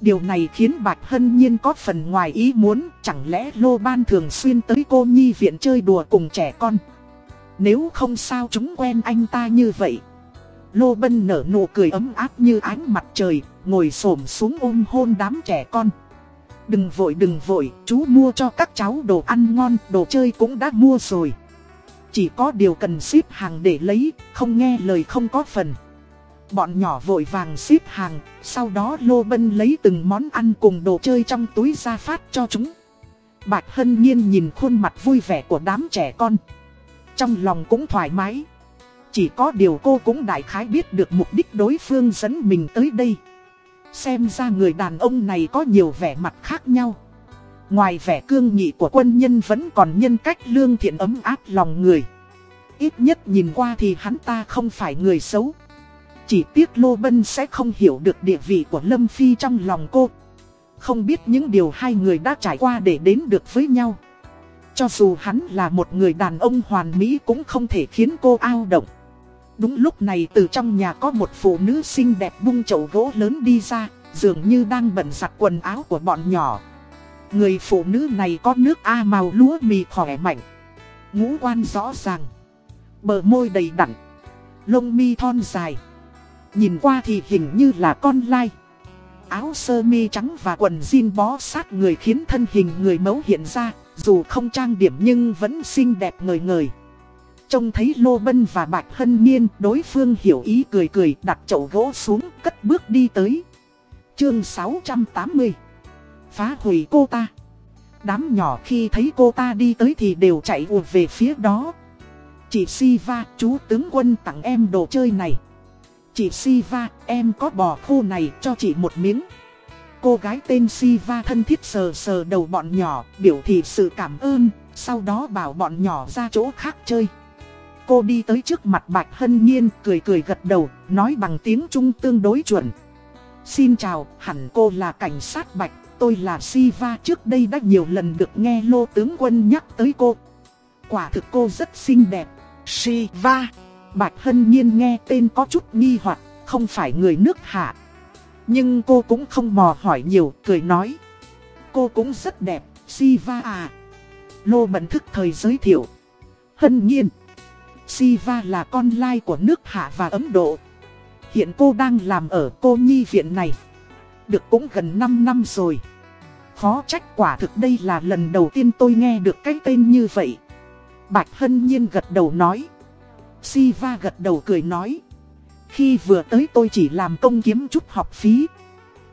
Điều này khiến Bạch Hân Nhiên có phần ngoài ý muốn, chẳng lẽ Lô Ban thường xuyên tới cô nhi viện chơi đùa cùng trẻ con. Nếu không sao chúng quen anh ta như vậy. Lô Bân nở nụ cười ấm áp như ánh mặt trời, ngồi xổm xuống ôm hôn đám trẻ con. Đừng vội đừng vội, chú mua cho các cháu đồ ăn ngon, đồ chơi cũng đã mua rồi. Chỉ có điều cần xếp hàng để lấy, không nghe lời không có phần. Bọn nhỏ vội vàng xếp hàng, sau đó Lô Bân lấy từng món ăn cùng đồ chơi trong túi ra phát cho chúng. Bạch Hân Nhiên nhìn khuôn mặt vui vẻ của đám trẻ con. Trong lòng cũng thoải mái. Chỉ có điều cô cũng đại khái biết được mục đích đối phương dẫn mình tới đây. Xem ra người đàn ông này có nhiều vẻ mặt khác nhau. Ngoài vẻ cương nghị của quân nhân vẫn còn nhân cách lương thiện ấm áp lòng người. Ít nhất nhìn qua thì hắn ta không phải người xấu. Chỉ tiếc Lô Bân sẽ không hiểu được địa vị của Lâm Phi trong lòng cô. Không biết những điều hai người đã trải qua để đến được với nhau. Cho dù hắn là một người đàn ông hoàn mỹ cũng không thể khiến cô ao động. Đúng lúc này từ trong nhà có một phụ nữ xinh đẹp bung chậu gỗ lớn đi ra, dường như đang bận giặt quần áo của bọn nhỏ. Người phụ nữ này có nước A màu lúa mì khỏe mạnh, ngũ quan rõ ràng, bờ môi đầy đặn, lông mi thon dài. Nhìn qua thì hình như là con lai. Áo sơ mi trắng và quần jean bó sát người khiến thân hình người mẫu hiện ra, dù không trang điểm nhưng vẫn xinh đẹp ngời ngời. Trông thấy Lô Bân và Bạch Hân Nhiên, đối phương hiểu ý cười cười đặt chậu gỗ xuống, cất bước đi tới. Chương 680 Phá hủy cô ta Đám nhỏ khi thấy cô ta đi tới thì đều chạy ùa về phía đó. Chị Siva, chú tướng quân tặng em đồ chơi này. Chị Siva, em có bò khô này cho chị một miếng. Cô gái tên Siva thân thiết sờ sờ đầu bọn nhỏ, biểu thị sự cảm ơn, sau đó bảo bọn nhỏ ra chỗ khác chơi. Cô đi tới trước mặt Bạch Hân Nhiên, cười cười gật đầu, nói bằng tiếng Trung tương đối chuẩn. Xin chào, hẳn cô là cảnh sát Bạch, tôi là Siva trước đây đã nhiều lần được nghe Lô tướng quân nhắc tới cô. Quả thực cô rất xinh đẹp. Siva. Bạch Hân Nhiên nghe tên có chút nghi hoặc, không phải người nước hạ. Nhưng cô cũng không mò hỏi nhiều, cười nói. Cô cũng rất đẹp, Siva à. Lô bận thức thời giới thiệu. Hân Nhiên. Siva là con lai của nước Hạ và Ấn Độ. Hiện cô đang làm ở cô nhi viện này. Được cũng gần 5 năm rồi. Khó trách quả thực đây là lần đầu tiên tôi nghe được cái tên như vậy. Bạch Hân Nhiên gật đầu nói. Siva gật đầu cười nói. Khi vừa tới tôi chỉ làm công kiếm chút học phí.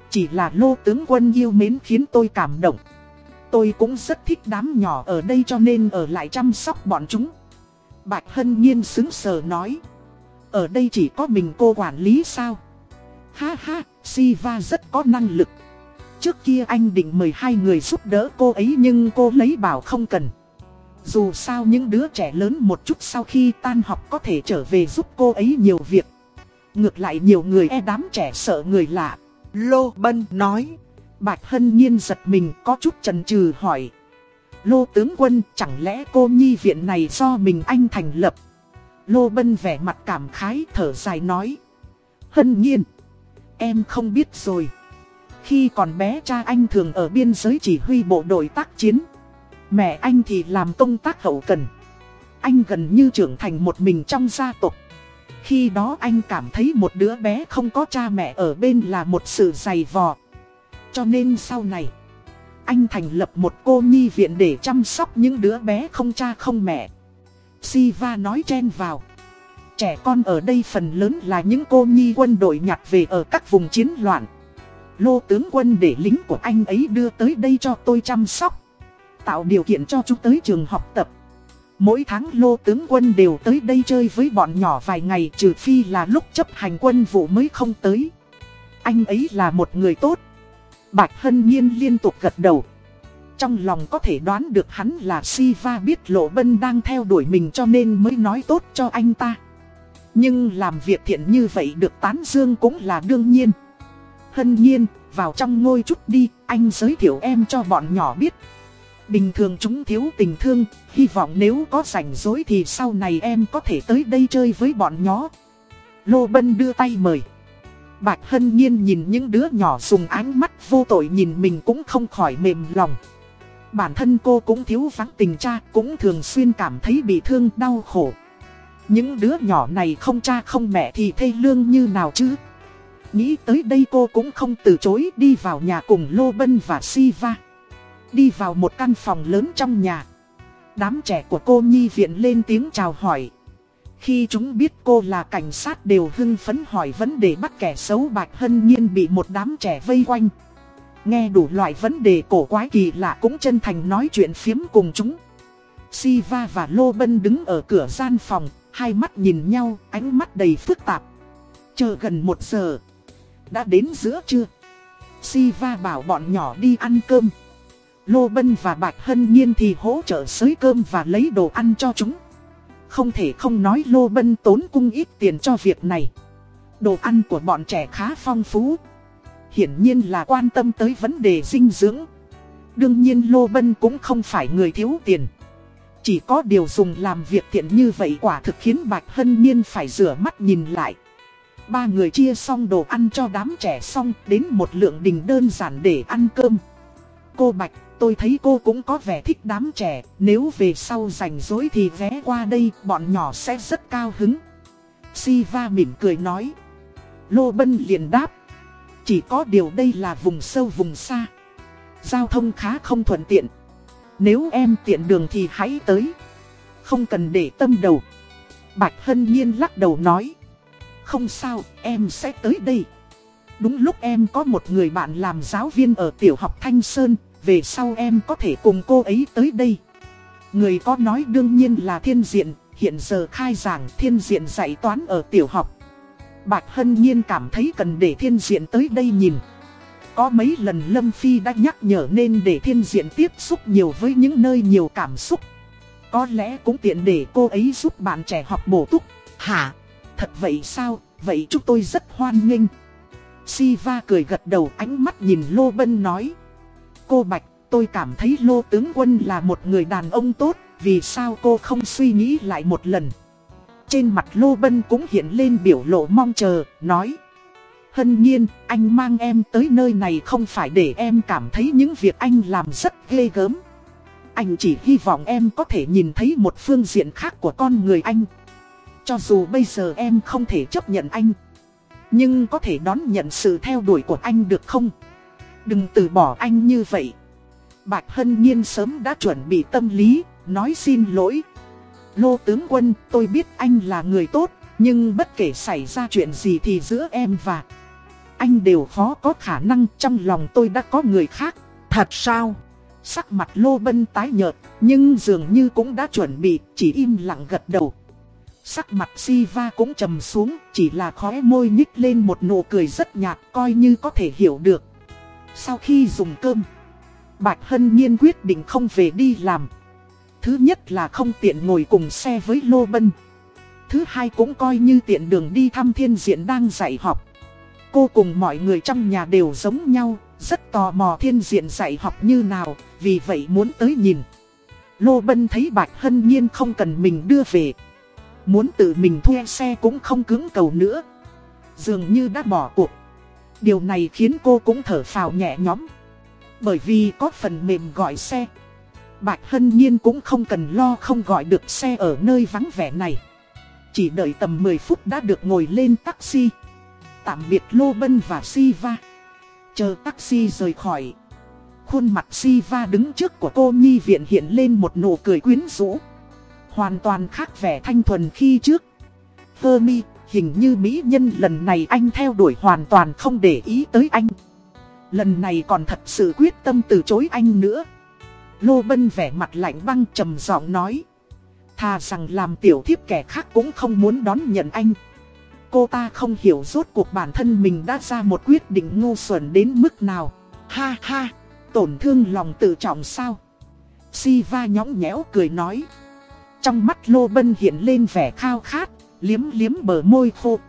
Chỉ là lô tướng quân yêu mến khiến tôi cảm động. Tôi cũng rất thích đám nhỏ ở đây cho nên ở lại chăm sóc bọn chúng. Bạch Hân Nhiên xứng sờ nói. Ở đây chỉ có mình cô quản lý sao? Ha ha, Siva rất có năng lực. Trước kia anh định mời hai người giúp đỡ cô ấy nhưng cô lấy bảo không cần. Dù sao những đứa trẻ lớn một chút sau khi tan học có thể trở về giúp cô ấy nhiều việc. Ngược lại nhiều người e đám trẻ sợ người lạ. Lô Bân nói. Bạch Hân Nhiên giật mình có chút chần chừ hỏi. Lô tướng quân chẳng lẽ cô nhi viện này do mình anh thành lập. Lô Bân vẻ mặt cảm khái thở dài nói. Hân Nhiên. Em không biết rồi. Khi còn bé cha anh thường ở biên giới chỉ huy bộ đội tác chiến. Mẹ anh thì làm công tác hậu cần. Anh gần như trưởng thành một mình trong gia tộc. Khi đó anh cảm thấy một đứa bé không có cha mẹ ở bên là một sự dày vò. Cho nên sau này, anh thành lập một cô nhi viện để chăm sóc những đứa bé không cha không mẹ. Siva nói chen vào. Trẻ con ở đây phần lớn là những cô nhi quân đội nhặt về ở các vùng chiến loạn. Lô tướng quân để lính của anh ấy đưa tới đây cho tôi chăm sóc. Tạo điều kiện cho chúng tới trường học tập. Mỗi tháng lô tướng quân đều tới đây chơi với bọn nhỏ vài ngày trừ phi là lúc chấp hành quân vụ mới không tới. Anh ấy là một người tốt. Bạch Hân Nhiên liên tục gật đầu. Trong lòng có thể đoán được hắn là Siva biết Lộ Bân đang theo đuổi mình cho nên mới nói tốt cho anh ta. Nhưng làm việc thiện như vậy được tán dương cũng là đương nhiên. Hân nhiên, vào trong ngôi chút đi, anh giới thiệu em cho bọn nhỏ biết. Bình thường chúng thiếu tình thương, hy vọng nếu có rảnh rỗi thì sau này em có thể tới đây chơi với bọn nhỏ. Lô Bân đưa tay mời. Bạch Hân Nhiên nhìn những đứa nhỏ dùng ánh mắt vô tội nhìn mình cũng không khỏi mềm lòng. Bản thân cô cũng thiếu vắng tình cha, cũng thường xuyên cảm thấy bị thương đau khổ. Những đứa nhỏ này không cha không mẹ thì thê lương như nào chứ? Nghĩ tới đây cô cũng không từ chối đi vào nhà cùng Lô Bân và Siva. Đi vào một căn phòng lớn trong nhà. Đám trẻ của cô nhi viện lên tiếng chào hỏi. Khi chúng biết cô là cảnh sát đều hưng phấn hỏi vấn đề bắt kẻ xấu Bạch Hân Nhiên bị một đám trẻ vây quanh. Nghe đủ loại vấn đề cổ quái kỳ lạ cũng chân thành nói chuyện phiếm cùng chúng. Siva và Lô Bân đứng ở cửa gian phòng, hai mắt nhìn nhau, ánh mắt đầy phức tạp. Chờ gần một giờ. Đã đến giữa trưa. Siva bảo bọn nhỏ đi ăn cơm. Lô Bân và Bạch Hân Nhiên thì hỗ trợ xới cơm và lấy đồ ăn cho chúng. Không thể không nói Lô Bân tốn cung ít tiền cho việc này. Đồ ăn của bọn trẻ khá phong phú. Hiển nhiên là quan tâm tới vấn đề dinh dưỡng. Đương nhiên Lô Bân cũng không phải người thiếu tiền. Chỉ có điều dùng làm việc thiện như vậy quả thực khiến Bạch Hân Nhiên phải rửa mắt nhìn lại. Ba người chia xong đồ ăn cho đám trẻ xong đến một lượng đình đơn giản để ăn cơm. Cô Bạch, tôi thấy cô cũng có vẻ thích đám trẻ, nếu về sau rảnh rỗi thì ghé qua đây, bọn nhỏ sẽ rất cao hứng. Siva mỉm cười nói. Lô Bân liền đáp. Chỉ có điều đây là vùng sâu vùng xa. Giao thông khá không thuận tiện. Nếu em tiện đường thì hãy tới. Không cần để tâm đầu. Bạch Hân Nhiên lắc đầu nói. Không sao, em sẽ tới đây. Đúng lúc em có một người bạn làm giáo viên ở tiểu học Thanh Sơn, về sau em có thể cùng cô ấy tới đây. Người có nói đương nhiên là thiên diện, hiện giờ khai giảng thiên diện dạy toán ở tiểu học. Bạch Hân Nhiên cảm thấy cần để thiên diện tới đây nhìn. Có mấy lần Lâm Phi đã nhắc nhở nên để thiên diện tiếp xúc nhiều với những nơi nhiều cảm xúc. Có lẽ cũng tiện để cô ấy giúp bạn trẻ học bổ túc. Hả? Thật vậy sao? Vậy chúng tôi rất hoan nghênh. Siva cười gật đầu ánh mắt nhìn Lô Bân nói. Cô Bạch, tôi cảm thấy Lô Tướng Quân là một người đàn ông tốt, vì sao cô không suy nghĩ lại một lần. Trên mặt Lô Bân cũng hiện lên biểu lộ mong chờ, nói. Hân nhiên, anh mang em tới nơi này không phải để em cảm thấy những việc anh làm rất ghê gớm. Anh chỉ hy vọng em có thể nhìn thấy một phương diện khác của con người anh. Cho dù bây giờ em không thể chấp nhận anh Nhưng có thể đón nhận sự theo đuổi của anh được không? Đừng từ bỏ anh như vậy Bạch Hân Nhiên sớm đã chuẩn bị tâm lý Nói xin lỗi Lô tướng quân tôi biết anh là người tốt Nhưng bất kể xảy ra chuyện gì thì giữa em và Anh đều khó có khả năng trong lòng tôi đã có người khác Thật sao? Sắc mặt Lô Bân tái nhợt Nhưng dường như cũng đã chuẩn bị Chỉ im lặng gật đầu Sắc mặt Siva cũng trầm xuống, chỉ là khóe môi nhích lên một nụ cười rất nhạt coi như có thể hiểu được. Sau khi dùng cơm, Bạch Hân Nhiên quyết định không về đi làm. Thứ nhất là không tiện ngồi cùng xe với Lô Bân. Thứ hai cũng coi như tiện đường đi thăm thiên diện đang dạy học. Cô cùng mọi người trong nhà đều giống nhau, rất tò mò thiên diện dạy học như nào, vì vậy muốn tới nhìn. Lô Bân thấy Bạch Hân Nhiên không cần mình đưa về, Muốn tự mình thuê xe cũng không cứng cầu nữa Dường như đã bỏ cuộc Điều này khiến cô cũng thở phào nhẹ nhõm. Bởi vì có phần mềm gọi xe. Bạch Hân Nhiên cũng không cần lo không gọi được xe ở nơi vắng vẻ này. Chỉ đợi tầm 10 phút đã được ngồi lên taxi. Tạm biệt Lô Bân và Siva Chờ taxi rời khỏi. Khuôn mặt Siva đứng trước của cô nhi viện hiện lên một nụ cười quyến rũ. Hoàn toàn khác vẻ thanh thuần khi trước. Hermi, hình như mỹ nhân lần này anh theo đuổi hoàn toàn không để ý tới anh. Lần này còn thật sự quyết tâm từ chối anh nữa. Lô Bân vẻ mặt lạnh băng trầm giọng nói. Thà rằng làm tiểu thiếp kẻ khác cũng không muốn đón nhận anh. Cô ta không hiểu rốt cuộc bản thân mình đã ra một quyết định ngu xuẩn đến mức nào. Ha ha, tổn thương lòng tự trọng sao? Siva nhõng nhẽo cười nói. Trong mắt Lô Bân hiện lên vẻ khao khát, Liếm liếm bờ môi khô.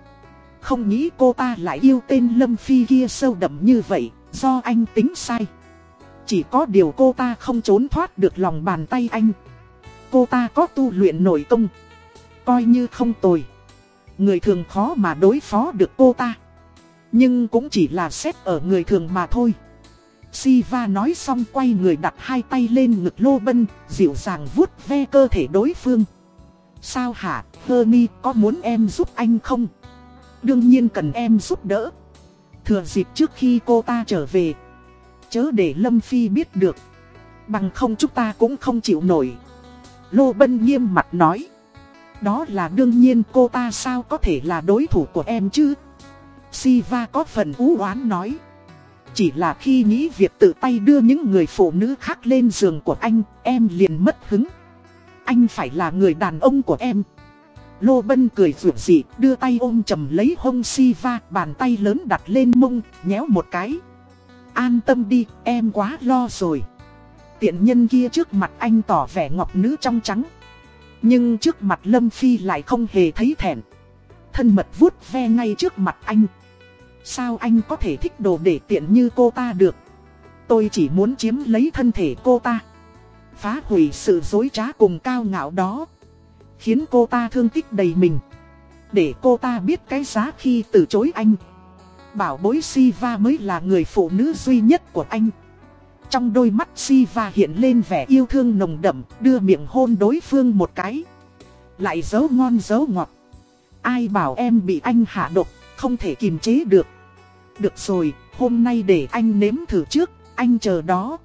Không nghĩ cô ta lại yêu tên Lâm Phi kia sâu đậm như vậy Do anh tính sai. Chỉ có điều cô ta không trốn thoát được lòng bàn tay anh. Cô ta có tu luyện nội công. Coi như không tồi. Người thường khó mà đối phó được cô ta. Nhưng cũng chỉ là xét ở người thường mà thôi. Siva nói xong quay người đặt hai tay lên ngực Lô Bân, dịu dàng vuốt ve cơ thể đối phương. Sao hả, Hermi có muốn em giúp anh không? Đương nhiên cần em giúp đỡ. Thừa dịp trước khi cô ta trở về. Chớ để Lâm Phi biết được. Bằng không chúng ta cũng không chịu nổi. Lô Bân nghiêm mặt nói. Đó là đương nhiên cô ta sao có thể là đối thủ của em chứ? Siva có phần ú oán nói. Chỉ là khi nghĩ việc tự tay đưa những người phụ nữ khác lên giường của anh, em liền mất hứng. Anh phải là người đàn ông của em. Lô Bân cười rượu dị, đưa tay ôm chầm lấy hông Siva, bàn tay lớn đặt lên mông, nhéo một cái. An tâm đi, em quá lo rồi. Tiện nhân kia trước mặt anh tỏ vẻ ngọc nữ trong trắng. Nhưng trước mặt Lâm Phi lại không hề thấy thẹn. Thân mật vuốt ve ngay trước mặt anh. Sao anh có thể thích đồ để tiện như cô ta được Tôi chỉ muốn chiếm lấy thân thể cô ta Phá hủy sự dối trá cùng cao ngạo đó Khiến cô ta thương tích đầy mình Để cô ta biết cái giá khi từ chối anh Bảo bối Siva mới là người phụ nữ duy nhất của anh Trong đôi mắt Siva hiện lên vẻ yêu thương nồng đậm Đưa miệng hôn đối phương một cái Lại giấu ngon giấu ngọt Ai bảo em bị anh hạ độc không thể kìm chế được. Được rồi, hôm nay để anh nếm thử trước, anh chờ đó.